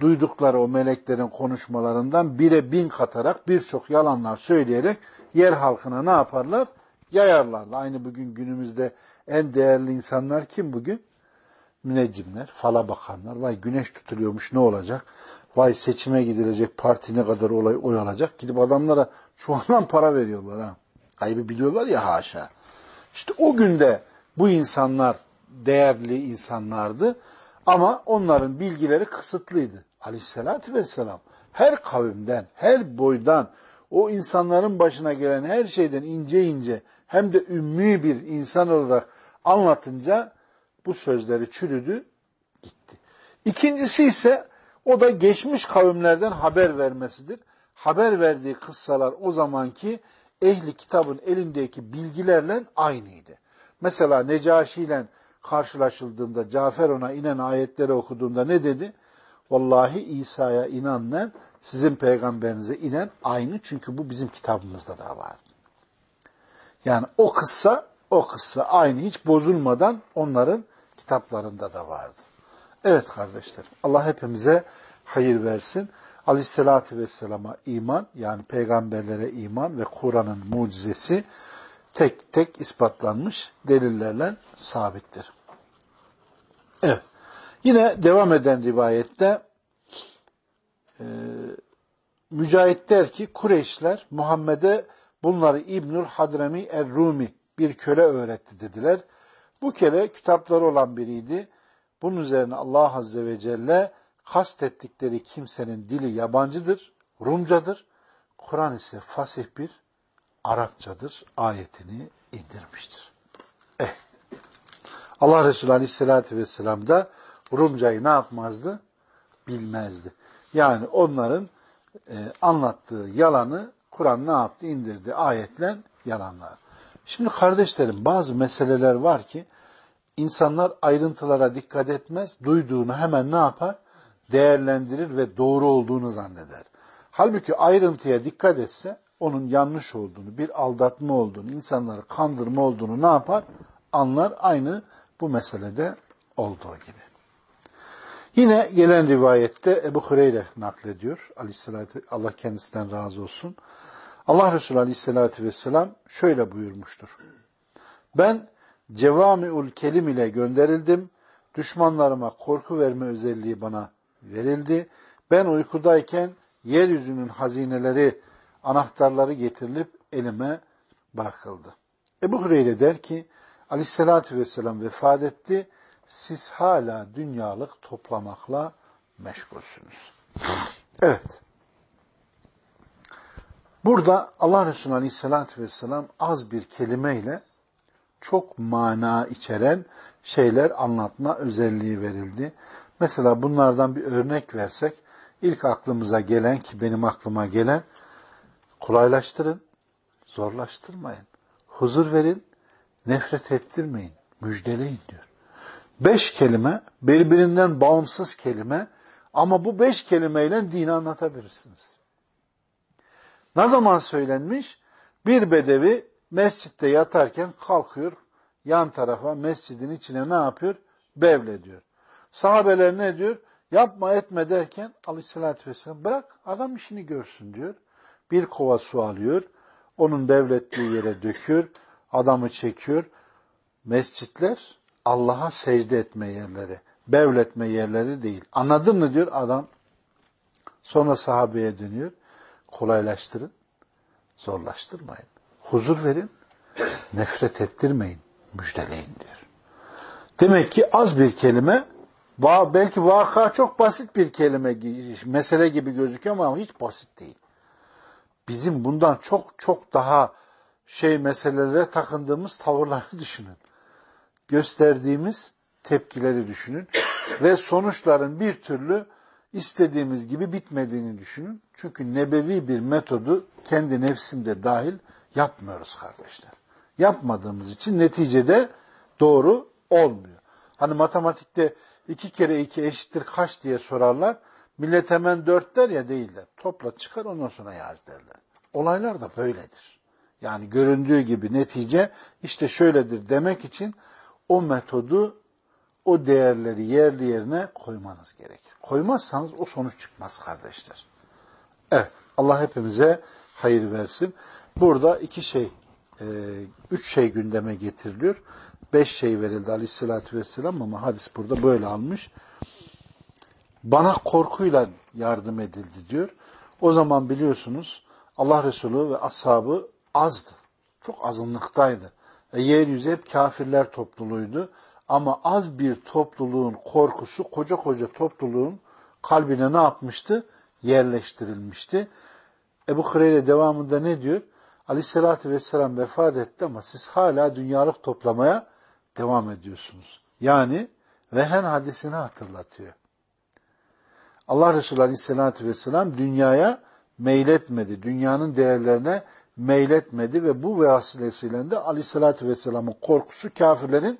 Speaker 1: duydukları o meleklerin konuşmalarından bire bin katarak birçok yalanlar söyleyerek yer halkına ne yaparlar? yayarlardı. Aynı bugün günümüzde en değerli insanlar kim bugün? Müneccimler, fala bakanlar. Vay güneş tutuluyormuş ne olacak? Vay seçime gidilecek parti ne kadar olay oy alacak? Gidip adamlara çuvaldan para veriyorlar ha. Kaybı biliyorlar ya haşa. İşte o günde bu insanlar değerli insanlardı. Ama onların bilgileri kısıtlıydı. Aleyhissalatü vesselam her kavimden, her boydan, o insanların başına gelen her şeyden ince ince hem de ümmi bir insan olarak anlatınca bu sözleri çürüdü, gitti. İkincisi ise o da geçmiş kavimlerden haber vermesidir. Haber verdiği kıssalar o zamanki ehli kitabın elindeki bilgilerle aynıydı. Mesela Necaşi ile karşılaşıldığında Cafer ona inen ayetleri okuduğunda ne dedi? Vallahi İsa'ya inanlen sizin peygamberinize inen aynı çünkü bu bizim kitabımızda da var. Yani o kıssa o kıssa aynı hiç bozulmadan onların kitaplarında da vardı. Evet kardeşler Allah hepimize hayır versin. Aleyhissalatü vesselama iman yani peygamberlere iman ve Kur'an'ın mucizesi tek tek ispatlanmış delillerle sabittir. Evet. Yine devam eden rivayette e, Mücahit der ki Kureyşler Muhammed'e bunları İbnül Hadremi Er-Rumi bir köle öğretti dediler. Bu köle kitapları olan biriydi. Bunun üzerine Allah Azze ve Celle kastettikleri kimsenin dili yabancıdır, Rumcadır. Kur'an ise fasih bir Arapçadır ayetini indirmiştir. Eh. Allah Resulü Aleyhisselatü Vesselam da Rumcayı ne yapmazdı? Bilmezdi. Yani onların e, anlattığı yalanı Kur'an ne yaptı? İndirdi ayetle yalanlar. Şimdi kardeşlerim bazı meseleler var ki insanlar ayrıntılara dikkat etmez, duyduğunu hemen ne yapar? Değerlendirir ve doğru olduğunu zanneder. Halbuki ayrıntıya dikkat etse onun yanlış olduğunu, bir aldatma olduğunu, insanları kandırma olduğunu ne yapar? Anlar aynı bu meselede olduğu gibi. Yine gelen rivayette Ebu Hureyre naklediyor. Aleyhissalatü, Allah kendisinden razı olsun. Allah Resulü Aleyhisselatü Vesselam şöyle buyurmuştur. Ben cevamiul kelim ile gönderildim. Düşmanlarıma korku verme özelliği bana verildi. Ben uykudayken yeryüzünün hazineleri, anahtarları getirilip elime bırakıldı. Ebu Hureyre der ki, Aleyhisselatü Vesselam vefat etti siz hala dünyalık toplamakla meşgulsünüz. Evet. Burada Allah Resulü Aleyhisselatü Vesselam az bir kelimeyle çok mana içeren şeyler anlatma özelliği verildi. Mesela bunlardan bir örnek versek, ilk aklımıza gelen ki benim aklıma gelen, kolaylaştırın, zorlaştırmayın, huzur verin, nefret ettirmeyin, müjdeleyin diyor. Beş kelime, birbirinden bağımsız kelime ama bu beş kelimeyle dini anlatabilirsiniz. Ne zaman söylenmiş? Bir bedevi mescitte yatarken kalkıyor, yan tarafa mescidin içine ne yapıyor? Bevle diyor. Sahabeler ne diyor? Yapma etme derken aleyhissalatü vesselam bırak adam işini görsün diyor. Bir kova su alıyor, onun bevlettiği yere döküyor, adamı çekiyor. Mescitler Allah'a secde etme yerleri, bevletme yerleri değil. Anladın mı diyor adam. Sonra sahabeye dönüyor. Kolaylaştırın, zorlaştırmayın. Huzur verin, nefret ettirmeyin, müjdeleyin diyor. Demek ki az bir kelime, belki vaka çok basit bir kelime, mesele gibi gözüküyor ama hiç basit değil. Bizim bundan çok çok daha şey meselelere takındığımız tavırları [LAUGHS] düşünün gösterdiğimiz tepkileri düşünün ve sonuçların bir türlü istediğimiz gibi bitmediğini düşünün. Çünkü nebevi bir metodu kendi nefsimde dahil yapmıyoruz kardeşler. Yapmadığımız için neticede doğru olmuyor. Hani matematikte iki kere iki eşittir kaç diye sorarlar. Millet hemen dört der ya değiller. Topla çıkar ondan sonra yaz derler. Olaylar da böyledir. Yani göründüğü gibi netice işte şöyledir demek için o metodu, o değerleri yerli yerine koymanız gerekir. Koymazsanız o sonuç çıkmaz kardeşler. Evet, Allah hepimize hayır versin. Burada iki şey e, üç şey gündeme getiriliyor. Beş şey verildi aleyhissalatü vesselam ama hadis burada böyle almış. Bana korkuyla yardım edildi diyor. O zaman biliyorsunuz Allah Resulü ve ashabı azdı. Çok azınlıktaydı. E, yeryüzü hep kafirler topluluğuydu. Ama az bir topluluğun korkusu koca koca topluluğun kalbine ne yapmıştı? Yerleştirilmişti. Ebu Hureyre devamında ne diyor? Aleyhissalatü vesselam vefat etti ama siz hala dünyalık toplamaya devam ediyorsunuz. Yani vehen hadisini hatırlatıyor. Allah Resulü Aleyhisselatü Vesselam dünyaya meyletmedi. Dünyanın değerlerine meyletmedi ve bu vesilesiyle de Aleyhisselatü Vesselam'ın korkusu kafirlerin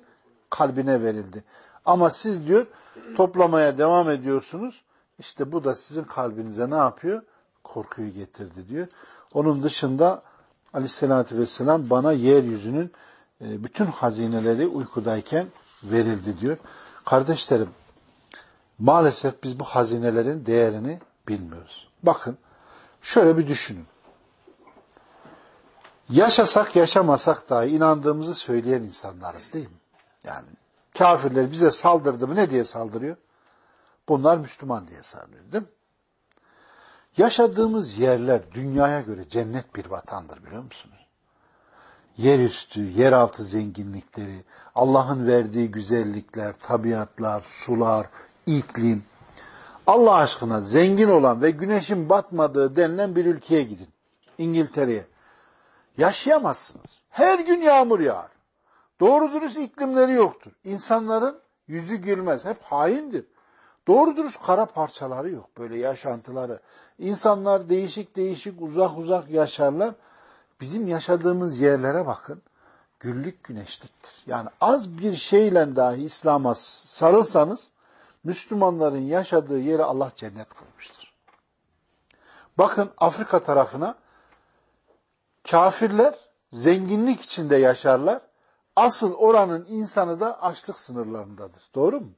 Speaker 1: kalbine verildi. Ama siz diyor toplamaya devam ediyorsunuz. İşte bu da sizin kalbinize ne yapıyor? Korkuyu getirdi diyor. Onun dışında Aleyhisselatü Vesselam bana yeryüzünün e, bütün hazineleri uykudayken verildi diyor. Kardeşlerim maalesef biz bu hazinelerin değerini bilmiyoruz. Bakın şöyle bir düşünün. Yaşasak yaşamasak dahi inandığımızı söyleyen insanlarız değil mi? Yani kafirler bize saldırdı mı ne diye saldırıyor? Bunlar Müslüman diye saldırıyor değil mi? Yaşadığımız yerler dünyaya göre cennet bir vatandır biliyor musunuz? Yerüstü, yeraltı zenginlikleri, Allah'ın verdiği güzellikler, tabiatlar, sular, iklim. Allah aşkına zengin olan ve güneşin batmadığı denilen bir ülkeye gidin. İngiltere'ye. Yaşayamazsınız. Her gün yağmur yağar. Doğru dürüst iklimleri yoktur. İnsanların yüzü gülmez. Hep haindir. Doğru dürüst kara parçaları yok. Böyle yaşantıları. İnsanlar değişik değişik uzak uzak yaşarlar. Bizim yaşadığımız yerlere bakın. Güllük güneşliktir. Yani az bir şeyle dahi İslam'a sarılsanız Müslümanların yaşadığı yeri Allah cennet kılmıştır. Bakın Afrika tarafına kafirler zenginlik içinde yaşarlar. Asıl oranın insanı da açlık sınırlarındadır. Doğru mu?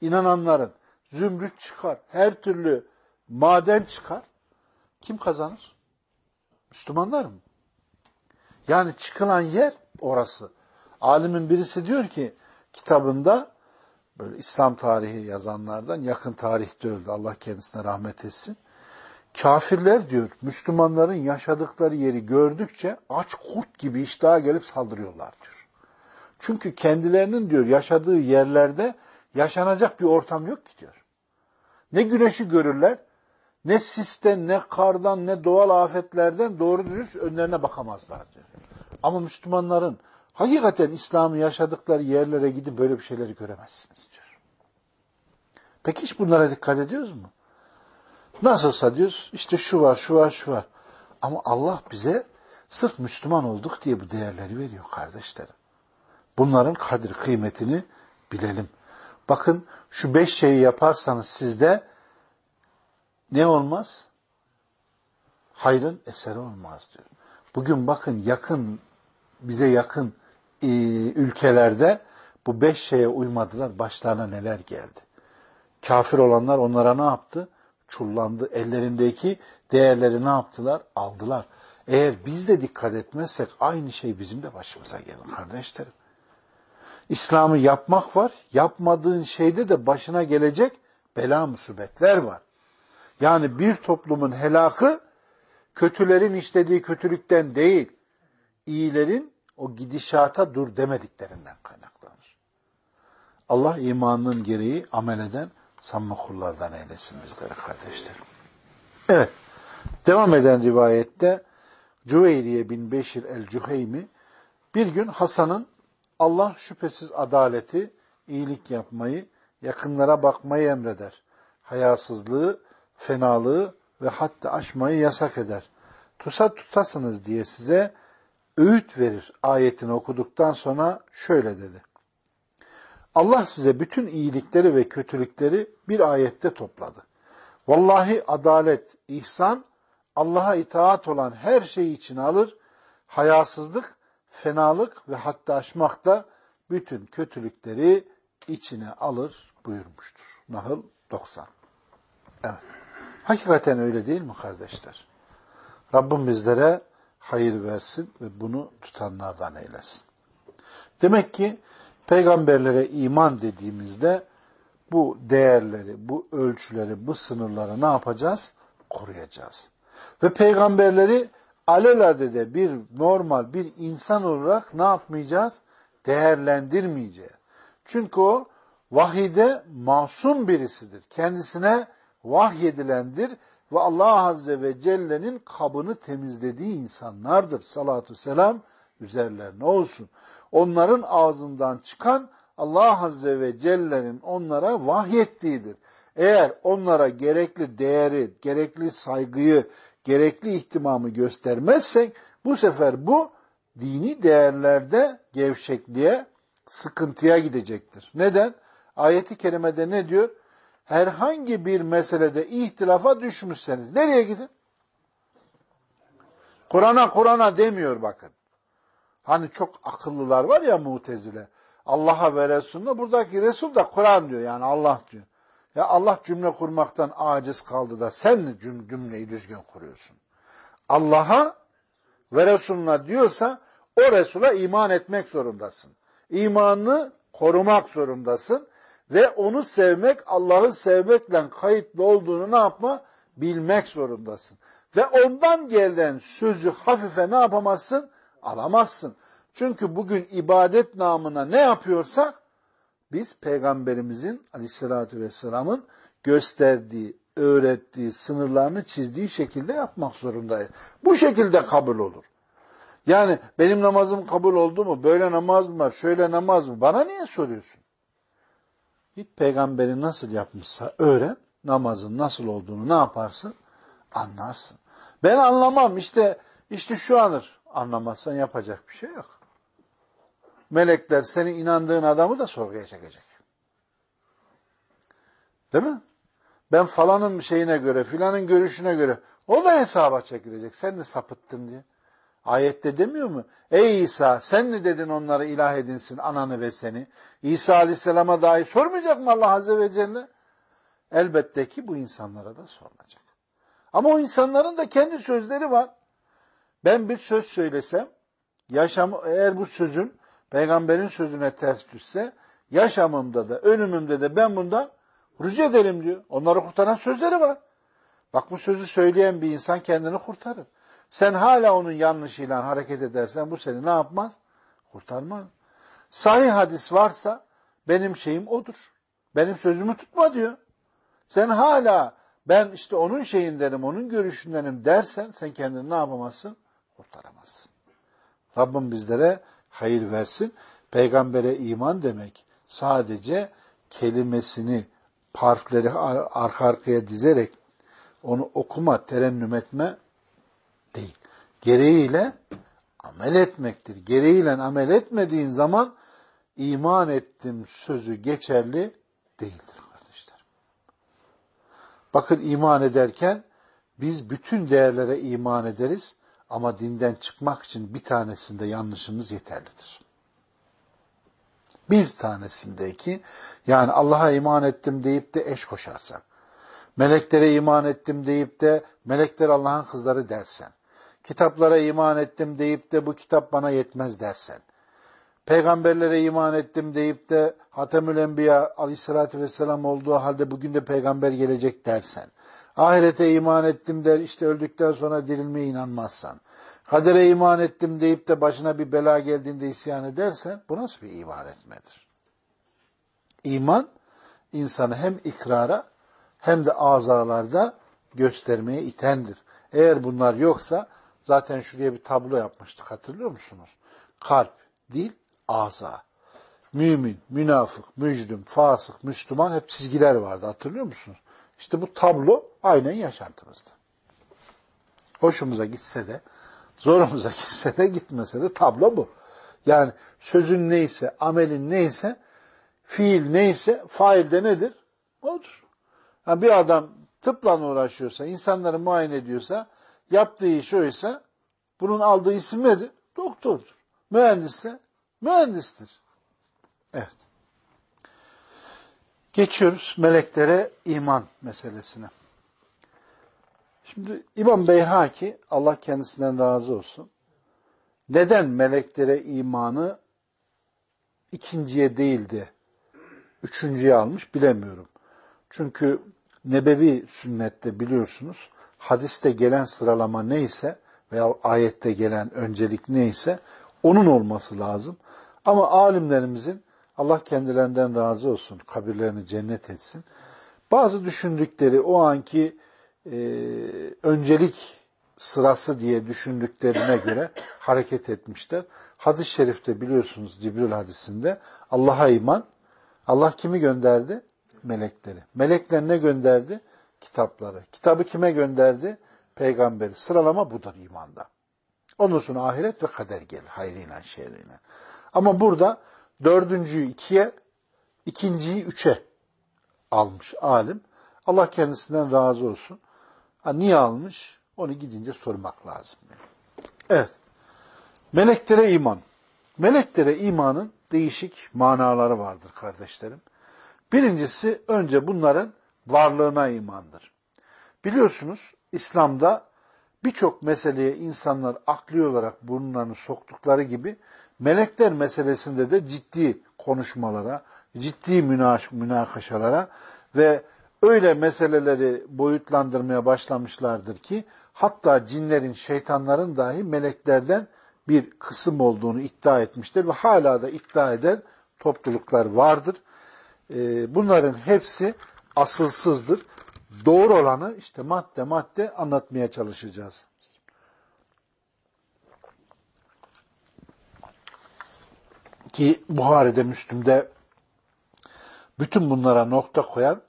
Speaker 1: İnananların zümrüt çıkar, her türlü maden çıkar. Kim kazanır? Müslümanlar mı? Yani çıkılan yer orası. Alimin birisi diyor ki kitabında böyle İslam tarihi yazanlardan yakın tarihte öldü. Allah kendisine rahmet etsin. Kafirler diyor Müslümanların yaşadıkları yeri gördükçe aç kurt gibi iştaha gelip saldırıyorlar diyor. Çünkü kendilerinin diyor yaşadığı yerlerde yaşanacak bir ortam yok ki diyor. Ne güneşi görürler, ne sisten, ne kardan, ne doğal afetlerden doğru dürüst önlerine bakamazlar diyor. Ama Müslümanların hakikaten İslam'ı yaşadıkları yerlere gidip böyle bir şeyleri göremezsiniz diyor. Peki hiç bunlara dikkat ediyoruz mu? Nasılsa diyoruz işte şu var, şu var, şu var. Ama Allah bize sırf Müslüman olduk diye bu değerleri veriyor kardeşlerim. Bunların kadir kıymetini bilelim. Bakın şu beş şeyi yaparsanız sizde ne olmaz? Hayrın eseri olmaz diyor. Bugün bakın yakın, bize yakın e, ülkelerde bu beş şeye uymadılar. Başlarına neler geldi. Kafir olanlar onlara ne yaptı? Çullandı. Ellerindeki değerleri ne yaptılar? Aldılar. Eğer biz de dikkat etmezsek aynı şey bizim de başımıza gelir kardeşlerim. İslam'ı yapmak var. Yapmadığın şeyde de başına gelecek bela musibetler var. Yani bir toplumun helakı kötülerin işlediği kötülükten değil, iyilerin o gidişata dur demediklerinden kaynaklanır. Allah imanının gereği amel eden samimi kullardan eylesin bizleri kardeşlerim. Evet, devam eden rivayette Cüveyriye bin Beşir el-Cüheymi bir gün Hasan'ın Allah şüphesiz adaleti, iyilik yapmayı, yakınlara bakmayı emreder. Hayasızlığı, fenalığı ve hatta aşmayı yasak eder. Tusa tutasınız diye size öğüt verir ayetini okuduktan sonra şöyle dedi. Allah size bütün iyilikleri ve kötülükleri bir ayette topladı. Vallahi adalet, ihsan, Allah'a itaat olan her şey için alır, hayasızlık, fenalık ve hatta aşmak da bütün kötülükleri içine alır buyurmuştur. Nahl 90. Evet. Hakikaten öyle değil mi kardeşler? Rabbim bizlere hayır versin ve bunu tutanlardan eylesin. Demek ki peygamberlere iman dediğimizde bu değerleri, bu ölçüleri, bu sınırları ne yapacağız? Koruyacağız. Ve peygamberleri alelade bir normal bir insan olarak ne yapmayacağız? Değerlendirmeyeceğiz. Çünkü o vahide masum birisidir. Kendisine vahyedilendir ve Allah Azze ve Celle'nin kabını temizlediği insanlardır. Salatu selam üzerlerine olsun. Onların ağzından çıkan Allah Azze ve Celle'nin onlara vahyettiğidir. Eğer onlara gerekli değeri, gerekli saygıyı, gerekli ihtimamı göstermezsek bu sefer bu dini değerlerde gevşekliğe, sıkıntıya gidecektir. Neden? Ayeti kerimede ne diyor? Herhangi bir meselede ihtilafa düşmüşseniz nereye gidin? Kur'an'a Kur'an'a demiyor bakın. Hani çok akıllılar var ya mutezile. Allah'a ve Resulüne buradaki Resul da Kur'an diyor yani Allah diyor. Ya Allah cümle kurmaktan aciz kaldı da sen cümleyi düzgün kuruyorsun? Allah'a ve Resulüne diyorsa o Resul'a iman etmek zorundasın. İmanını korumak zorundasın ve onu sevmek, Allah'ı sevmekle kayıtlı olduğunu ne yapma? Bilmek zorundasın. Ve ondan gelen sözü hafife ne yapamazsın? Alamazsın. Çünkü bugün ibadet namına ne yapıyorsak biz peygamberimizin aleyhissalatü vesselamın gösterdiği, öğrettiği, sınırlarını çizdiği şekilde yapmak zorundayız. Bu şekilde kabul olur. Yani benim namazım kabul oldu mu? Böyle namaz mı var? Şöyle namaz mı? Bana niye soruyorsun? Git peygamberi nasıl yapmışsa öğren. Namazın nasıl olduğunu ne yaparsın? Anlarsın. Ben anlamam. İşte işte şu anır. Anlamazsan yapacak bir şey yok melekler senin inandığın adamı da sorguya çekecek. Değil mi? Ben falanın şeyine göre, filanın görüşüne göre o da hesaba çekilecek. Sen mi sapıttın diye. Ayette demiyor mu? Ey İsa sen mi dedin onları ilah edinsin ananı ve seni? İsa Aleyhisselam'a dahi sormayacak mı Allah Azze ve Celle? Elbette ki bu insanlara da sorulacak. Ama o insanların da kendi sözleri var. Ben bir söz söylesem, yaşam eğer bu sözün peygamberin sözüne ters düşse yaşamımda da ölümümde de ben bundan rücu ederim diyor. Onları kurtaran sözleri var. Bak bu sözü söyleyen bir insan kendini kurtarır. Sen hala onun yanlışıyla hareket edersen bu seni ne yapmaz? Kurtarmaz. Sahih hadis varsa benim şeyim odur. Benim sözümü tutma diyor. Sen hala ben işte onun şeyindenim, onun görüşündenim dersen sen kendini ne yapamazsın? Kurtaramazsın. Rabbim bizlere hayır versin. Peygambere iman demek sadece kelimesini, harfleri arka arkaya dizerek onu okuma, terennüm etme değil. Gereğiyle amel etmektir. Gereğiyle amel etmediğin zaman iman ettim sözü geçerli değildir kardeşler. Bakın iman ederken biz bütün değerlere iman ederiz. Ama dinden çıkmak için bir tanesinde yanlışımız yeterlidir. Bir tanesindeki yani Allah'a iman ettim deyip de eş koşarsan, meleklere iman ettim deyip de melekler Allah'ın kızları dersen, kitaplara iman ettim deyip de bu kitap bana yetmez dersen, peygamberlere iman ettim deyip de Hatemül Enbiya aleyhissalatü vesselam olduğu halde bugün de peygamber gelecek dersen, ahirete iman ettim der işte öldükten sonra dirilmeye inanmazsan, kadere iman ettim deyip de başına bir bela geldiğinde isyan edersen bu nasıl bir iman etmedir? İman insanı hem ikrara hem de azalarda göstermeye itendir. Eğer bunlar yoksa zaten şuraya bir tablo yapmıştık hatırlıyor musunuz? Kalp, dil, aza. Mümin, münafık, mücrim, fasık, Müslüman hep çizgiler vardı hatırlıyor musunuz? İşte bu tablo aynen yaşantımızda. Hoşumuza gitse de, zorumuza [LAUGHS] gitse de gitmese de tablo bu. Yani sözün neyse, amelin neyse, fiil neyse, fail de nedir? Odur. Yani bir adam tıpla uğraşıyorsa, insanları muayene ediyorsa, yaptığı iş oysa, bunun aldığı isim nedir? Doktordur. Mühendisse, mühendistir. Evet. Geçiyoruz meleklere iman meselesine. Şimdi İmam Beyhaki, Allah kendisinden razı olsun, neden meleklere imanı ikinciye değil de üçüncüye almış bilemiyorum. Çünkü nebevi sünnette biliyorsunuz hadiste gelen sıralama neyse veya ayette gelen öncelik neyse onun olması lazım. Ama alimlerimizin Allah kendilerinden razı olsun, kabirlerini cennet etsin. Bazı düşündükleri o anki e, öncelik sırası diye düşündüklerine göre hareket etmişler. Hadis-i şerifte biliyorsunuz Cibril hadisinde Allah'a iman. Allah kimi gönderdi? Melekleri. Melekler ne gönderdi? Kitapları. Kitabı kime gönderdi? Peygamberi. Sıralama budur imanda. Ondan sonra ahiret ve kader gelir. Hayrıyla şerriyle. Ama burada dördüncüyü ikiye, ikinciyi üçe almış alim. Allah kendisinden razı olsun. Ha, niye almış? Onu gidince sormak lazım. Evet. Meleklere iman. Meleklere imanın değişik manaları vardır kardeşlerim. Birincisi önce bunların varlığına imandır. Biliyorsunuz İslam'da birçok meseleye insanlar akli olarak burnlarını soktukları gibi melekler meselesinde de ciddi konuşmalara, ciddi münakaşalara ve öyle meseleleri boyutlandırmaya başlamışlardır ki hatta cinlerin, şeytanların dahi meleklerden bir kısım olduğunu iddia etmiştir ve hala da iddia eden topluluklar vardır. Ee, bunların hepsi asılsızdır. Doğru olanı işte madde madde anlatmaya çalışacağız. Ki Buhari'de, Müslüm'de bütün bunlara nokta koyan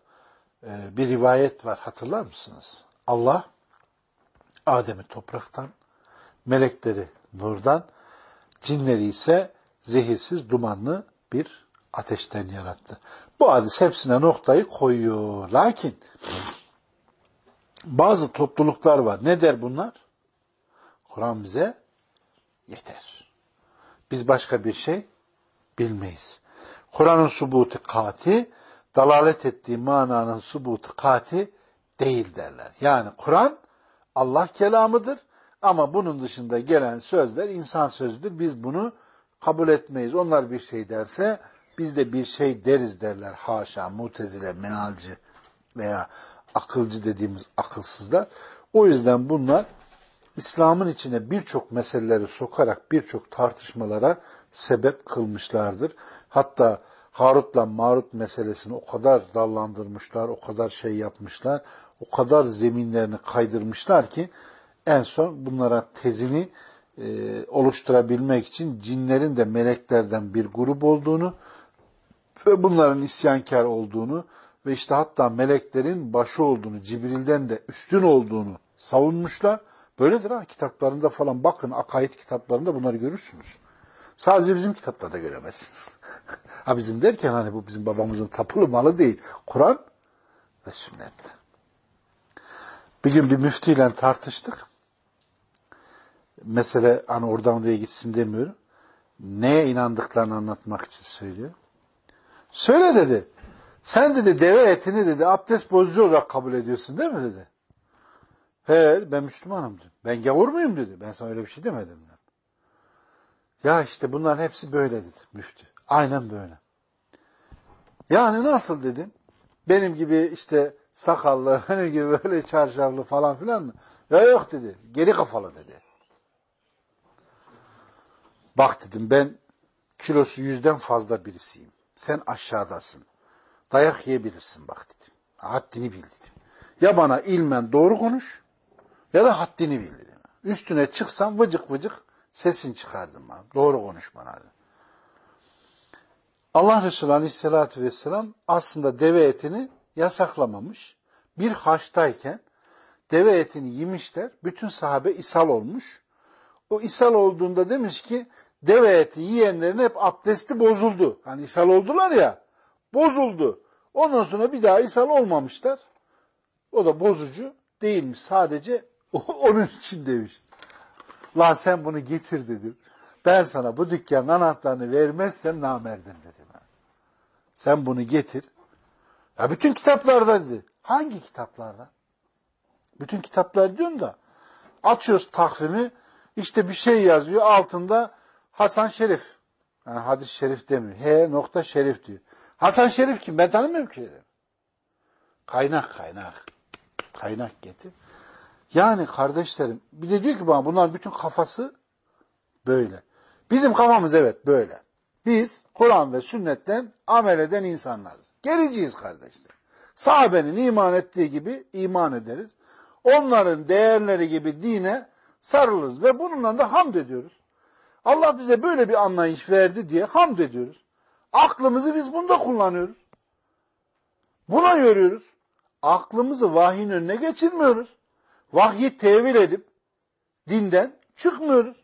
Speaker 1: e, bir rivayet var. Hatırlar mısınız? Allah Adem'i topraktan, melekleri nurdan, cinleri ise zehirsiz dumanlı bir ateşten yarattı. Bu hadis hepsine noktayı koyuyor. Lakin bazı topluluklar var. Ne der bunlar? Kur'an bize yeter. Biz başka bir şey bilmeyiz. Kur'an'ın subutu kati, dalalet ettiği mananın subutu kati değil derler. Yani Kur'an Allah kelamıdır ama bunun dışında gelen sözler insan sözüdür. Biz bunu kabul etmeyiz. Onlar bir şey derse biz de bir şey deriz derler. Haşa, mutezile, mealci veya akılcı dediğimiz akılsızlar. O yüzden bunlar İslam'ın içine birçok meseleleri sokarak birçok tartışmalara sebep kılmışlardır. Hatta Harut'la Marut meselesini o kadar dallandırmışlar, o kadar şey yapmışlar, o kadar zeminlerini kaydırmışlar ki en son bunlara tezini e, oluşturabilmek için cinlerin de meleklerden bir grup olduğunu ve bunların isyankar olduğunu ve işte hatta meleklerin başı olduğunu, Cibril'den de üstün olduğunu savunmuşlar. Böyledir ha kitaplarında falan bakın akaid kitaplarında bunları görürsünüz. Sadece bizim kitaplarda göremezsiniz. [LAUGHS] ha bizim derken hani bu bizim babamızın tapılı malı değil. Kur'an ve sünnet. Bir gün bir müftüyle tartıştık. Mesele hani oradan oraya gitsin demiyorum. Neye inandıklarını anlatmak için söylüyor. Söyle dedi. Sen dedi deve etini dedi abdest bozucu olarak kabul ediyorsun değil mi dedi. He ben Müslümanım dedi. Ben gavur muyum dedi. Ben sana öyle bir şey demedim. Dedi. Ya işte bunların hepsi böyle dedi müftü. Aynen böyle. Yani nasıl dedim. Benim gibi işte sakallı, [LAUGHS] benim gibi böyle çarşaflı falan filan mı? Ya yok dedi. Geri kafalı dedi. Bak dedim ben kilosu yüzden fazla birisiyim. Sen aşağıdasın. Dayak yiyebilirsin bak dedim. Haddini bil dedim. Ya bana ilmen doğru konuş ya da haddini bil dedim. Üstüne çıksam vıcık vıcık sesin çıkardım bana. Doğru konuş bana dedim. Allah Resulü Aleyhisselatü Vesselam aslında deve etini yasaklamamış. Bir haçtayken deve etini yemişler. Bütün sahabe ishal olmuş. O ishal olduğunda demiş ki deve eti yiyenlerin hep abdesti bozuldu. Hani ishal oldular ya, bozuldu. Ondan sonra bir daha ishal olmamışlar. O da bozucu değilmiş. Sadece onun için demiş. Lan sen bunu getir dedim. Ben sana bu dükkanın anahtarını vermezsem namerdim dedim. Sen bunu getir. Ya bütün kitaplarda dedi. Hangi kitaplarda? Bütün kitaplar diyorum da açıyoruz takvimi işte bir şey yazıyor altında Hasan Şerif. Yani hadis şerif demiyor. H nokta şerif diyor. Hasan Şerif kim? Ben tanımıyorum ki. Kaynak kaynak. Kaynak getir. Yani kardeşlerim bir de diyor ki bana bunlar bütün kafası böyle. Bizim kafamız evet böyle. Biz Kur'an ve sünnetten amel eden insanlarız. Gericiyiz kardeşler. Sahabenin iman ettiği gibi iman ederiz. Onların değerleri gibi dine sarılırız ve bununla da hamd ediyoruz. Allah bize böyle bir anlayış verdi diye hamd ediyoruz. Aklımızı biz bunda kullanıyoruz. Buna yoruyoruz. Aklımızı vahyin önüne geçirmiyoruz. Vahyi tevil edip dinden çıkmıyoruz.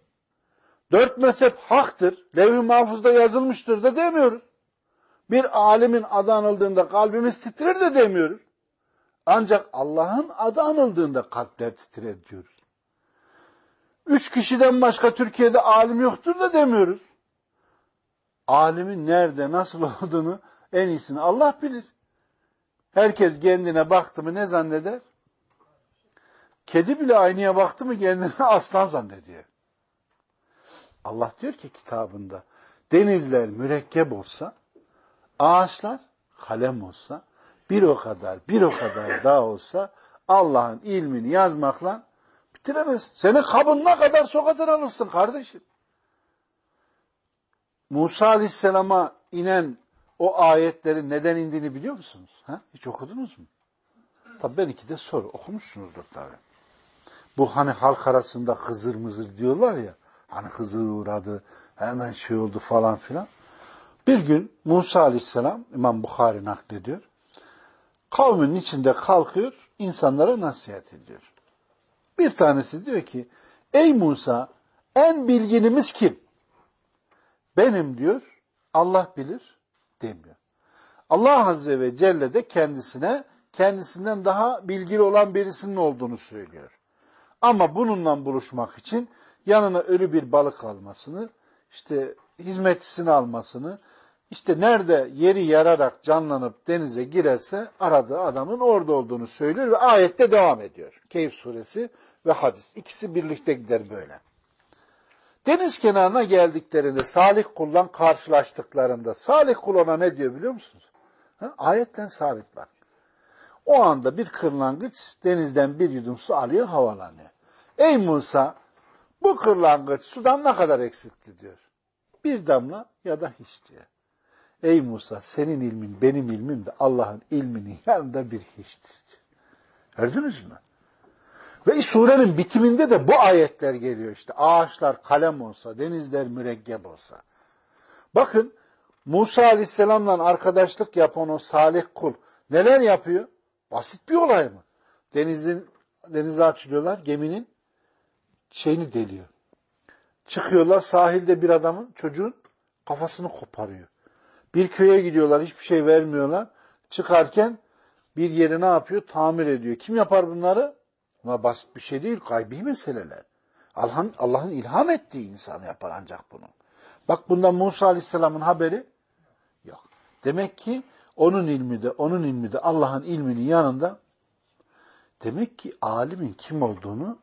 Speaker 1: Dört mezhep haktır, levh-i mahfuzda yazılmıştır da demiyoruz. Bir alimin adı anıldığında kalbimiz titrer de demiyoruz. Ancak Allah'ın adı anıldığında kalpler titrer diyoruz. Üç kişiden başka Türkiye'de alim yoktur da demiyoruz. Alimin nerede, nasıl olduğunu en iyisini Allah bilir. Herkes kendine baktı mı ne zanneder? Kedi bile aynaya baktı mı kendini [LAUGHS] aslan zannediyor. Allah diyor ki kitabında denizler mürekkep olsa, ağaçlar kalem olsa, bir o kadar, bir o kadar daha olsa Allah'ın ilmini yazmakla bitiremez. Seni kabınına kadar sokatır alırsın kardeşim. Musa Aleyhisselam'a inen o ayetlerin neden indiğini biliyor musunuz? Ha? Hiç okudunuz mu? Tabi belki de soru. Okumuşsunuzdur tabi. Bu hani halk arasında hızır mızır diyorlar ya. Hani Hızır uğradı, hemen şey oldu falan filan. Bir gün Musa aleyhisselam, İmam Bukhari naklediyor. Kavmin içinde kalkıyor, insanlara nasihat ediyor. Bir tanesi diyor ki, ey Musa, en bilginimiz kim? Benim diyor, Allah bilir demiyor. Allah Azze ve Celle de kendisine, kendisinden daha bilgili olan birisinin olduğunu söylüyor. Ama bununla buluşmak için yanına ölü bir balık almasını, işte hizmetçisini almasını, işte nerede yeri yararak canlanıp denize girerse aradığı adamın orada olduğunu söylüyor ve ayette devam ediyor. Keyif suresi ve hadis. İkisi birlikte gider böyle. Deniz kenarına geldiklerinde salih kullan karşılaştıklarında salih kul ona ne diyor biliyor musunuz? Ha? Ayetten sabit bak. O anda bir kırlangıç denizden bir yudum su alıyor havalanıyor. Ey Musa bu kırlangıç sudan ne kadar eksiltti diyor. Bir damla ya da hiç diyor. Ey Musa senin ilmin benim ilmim de Allah'ın ilminin yanında bir hiçtir. Gördünüz mü? Ve surenin bitiminde de bu ayetler geliyor işte. Ağaçlar kalem olsa, denizler mürekkep olsa. Bakın Musa Aleyhisselam'la arkadaşlık yapan o salih kul neler yapıyor? Basit bir olay mı? Denizin denize açılıyorlar, geminin şeyini deliyor. Çıkıyorlar sahilde bir adamın çocuğun kafasını koparıyor. Bir köye gidiyorlar hiçbir şey vermiyorlar. Çıkarken bir yeri ne yapıyor? Tamir ediyor. Kim yapar bunları? Bunlar basit bir şey değil. Gaybi meseleler. Allah'ın Allah'ın ilham ettiği insan yapar ancak bunu. Bak bunda Musa Aleyhisselam'ın haberi yok. Demek ki onun ilmi de onun ilmi de Allah'ın ilminin yanında demek ki alimin kim olduğunu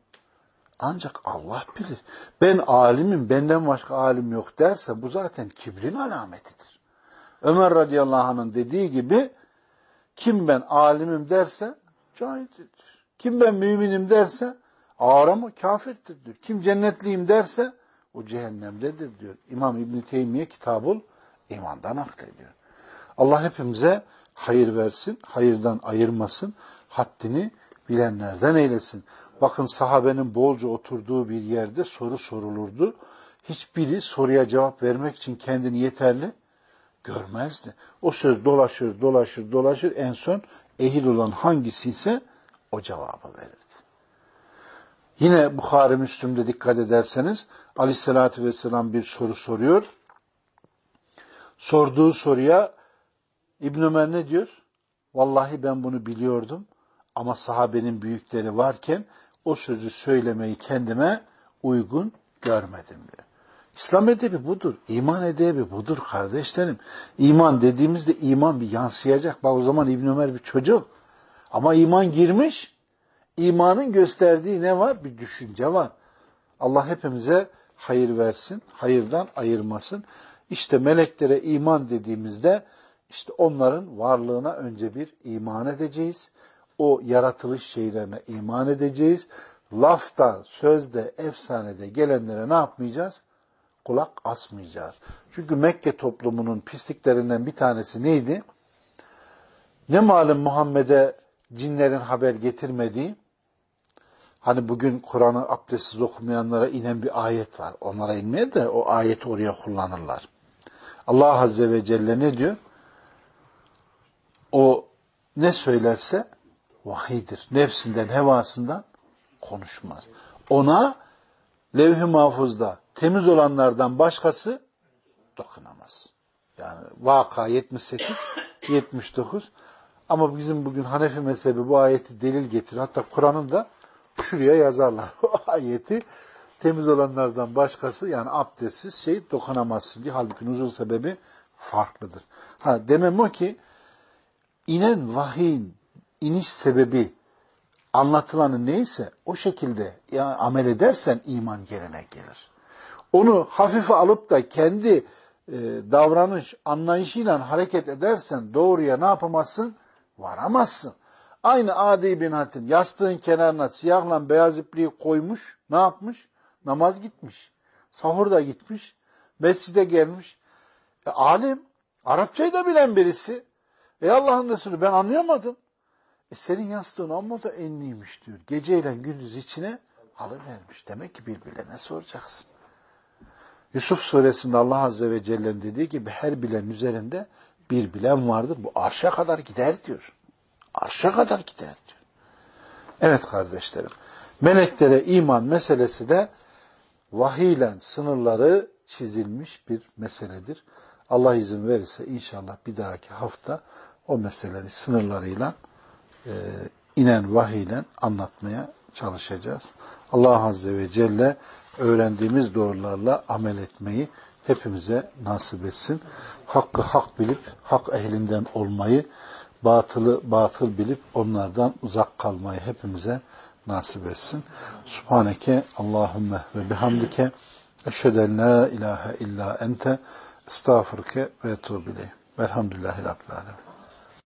Speaker 1: ancak Allah bilir. Ben alimim, benden başka alim yok derse bu zaten kibrin alametidir. Ömer radıyallahu anh'ın dediği gibi kim ben alimim derse cahildir. Kim ben müminim derse ağır mı kafirdir diyor. Kim cennetliyim derse o cehennemdedir diyor. İmam İbn Teymiye kitabul imandan naklediyor. Allah hepimize hayır versin, hayırdan ayırmasın, haddini bilenlerden eylesin. Bakın sahabenin bolca oturduğu bir yerde soru sorulurdu. Hiçbiri soruya cevap vermek için kendini yeterli görmezdi. O söz dolaşır, dolaşır, dolaşır. En son ehil olan hangisi ise o cevabı verirdi. Yine Bukhari Müslüm'de dikkat ederseniz aleyhissalatü vesselam bir soru soruyor. Sorduğu soruya İbn Ömer ne diyor? Vallahi ben bunu biliyordum ama sahabenin büyükleri varken o sözü söylemeyi kendime uygun görmedim diyor. İslam edebi budur. İman edebi budur kardeşlerim. İman dediğimizde iman bir yansıyacak. Bak o zaman İbn Ömer bir çocuk. Ama iman girmiş. İmanın gösterdiği ne var? Bir düşünce var. Allah hepimize hayır versin, hayırdan ayırmasın. İşte meleklere iman dediğimizde işte onların varlığına önce bir iman edeceğiz. O yaratılış şeylerine iman edeceğiz. Lafta, sözde, efsanede gelenlere ne yapmayacağız? Kulak asmayacağız. Çünkü Mekke toplumunun pisliklerinden bir tanesi neydi? Ne malum Muhammed'e cinlerin haber getirmediği, hani bugün Kur'an'ı abdestsiz okumayanlara inen bir ayet var. Onlara inmeye de o ayeti oraya kullanırlar. Allah Azze ve Celle ne diyor? O ne söylerse vahidir. Nefsinden, hevasından konuşmaz. Ona levh-i mahfuzda temiz olanlardan başkası dokunamaz. Yani vaka 78, 79 [COUGHS] ama bizim bugün Hanefi mezhebi bu ayeti delil getirir. Hatta Kur'an'ın da şuraya yazarlar. [LAUGHS] O ayeti temiz olanlardan başkası yani abdestsiz şey dokunamazsın diye. Halbuki nuzul sebebi farklıdır. Ha demem o ki inen vahiyin iniş sebebi anlatılanı neyse o şekilde ya amel edersen iman gelene gelir. Onu hafife alıp da kendi e, davranış anlayışıyla hareket edersen doğruya ne yapamazsın? Varamazsın. Aynı Adi bin Hatim yastığın kenarına siyahla beyaz ipliği koymuş. Ne yapmış? Namaz gitmiş. Sahur da gitmiş. Mescide gelmiş. E, alim. Arapçayı da bilen birisi. Ey Allah'ın Resulü ben anlayamadım. E senin yastığın amma da enliymiş diyor. Geceyle gündüz içine alıvermiş. Demek ki birbirine soracaksın. Yusuf suresinde Allah Azze ve Celle'nin dediği gibi her bilen üzerinde bir bilen vardır. Bu arşa kadar gider diyor. Arşa kadar gider diyor. Evet kardeşlerim. Meleklere iman meselesi de vahiyle sınırları çizilmiş bir meseledir. Allah izin verirse inşallah bir dahaki hafta o meseleleri sınırlarıyla e, inen vahiyle anlatmaya çalışacağız. Allah Azze ve Celle öğrendiğimiz doğrularla amel etmeyi hepimize nasip etsin. Hakkı hak bilip hak ehlinden olmayı, batılı batıl bilip onlardan uzak kalmayı hepimize nasip etsin. Subhaneke Allahümme ve bihamdike eşheden la ilahe illa ente estağfurke ve etubileyh. Velhamdülillahi Rabbil Alemin.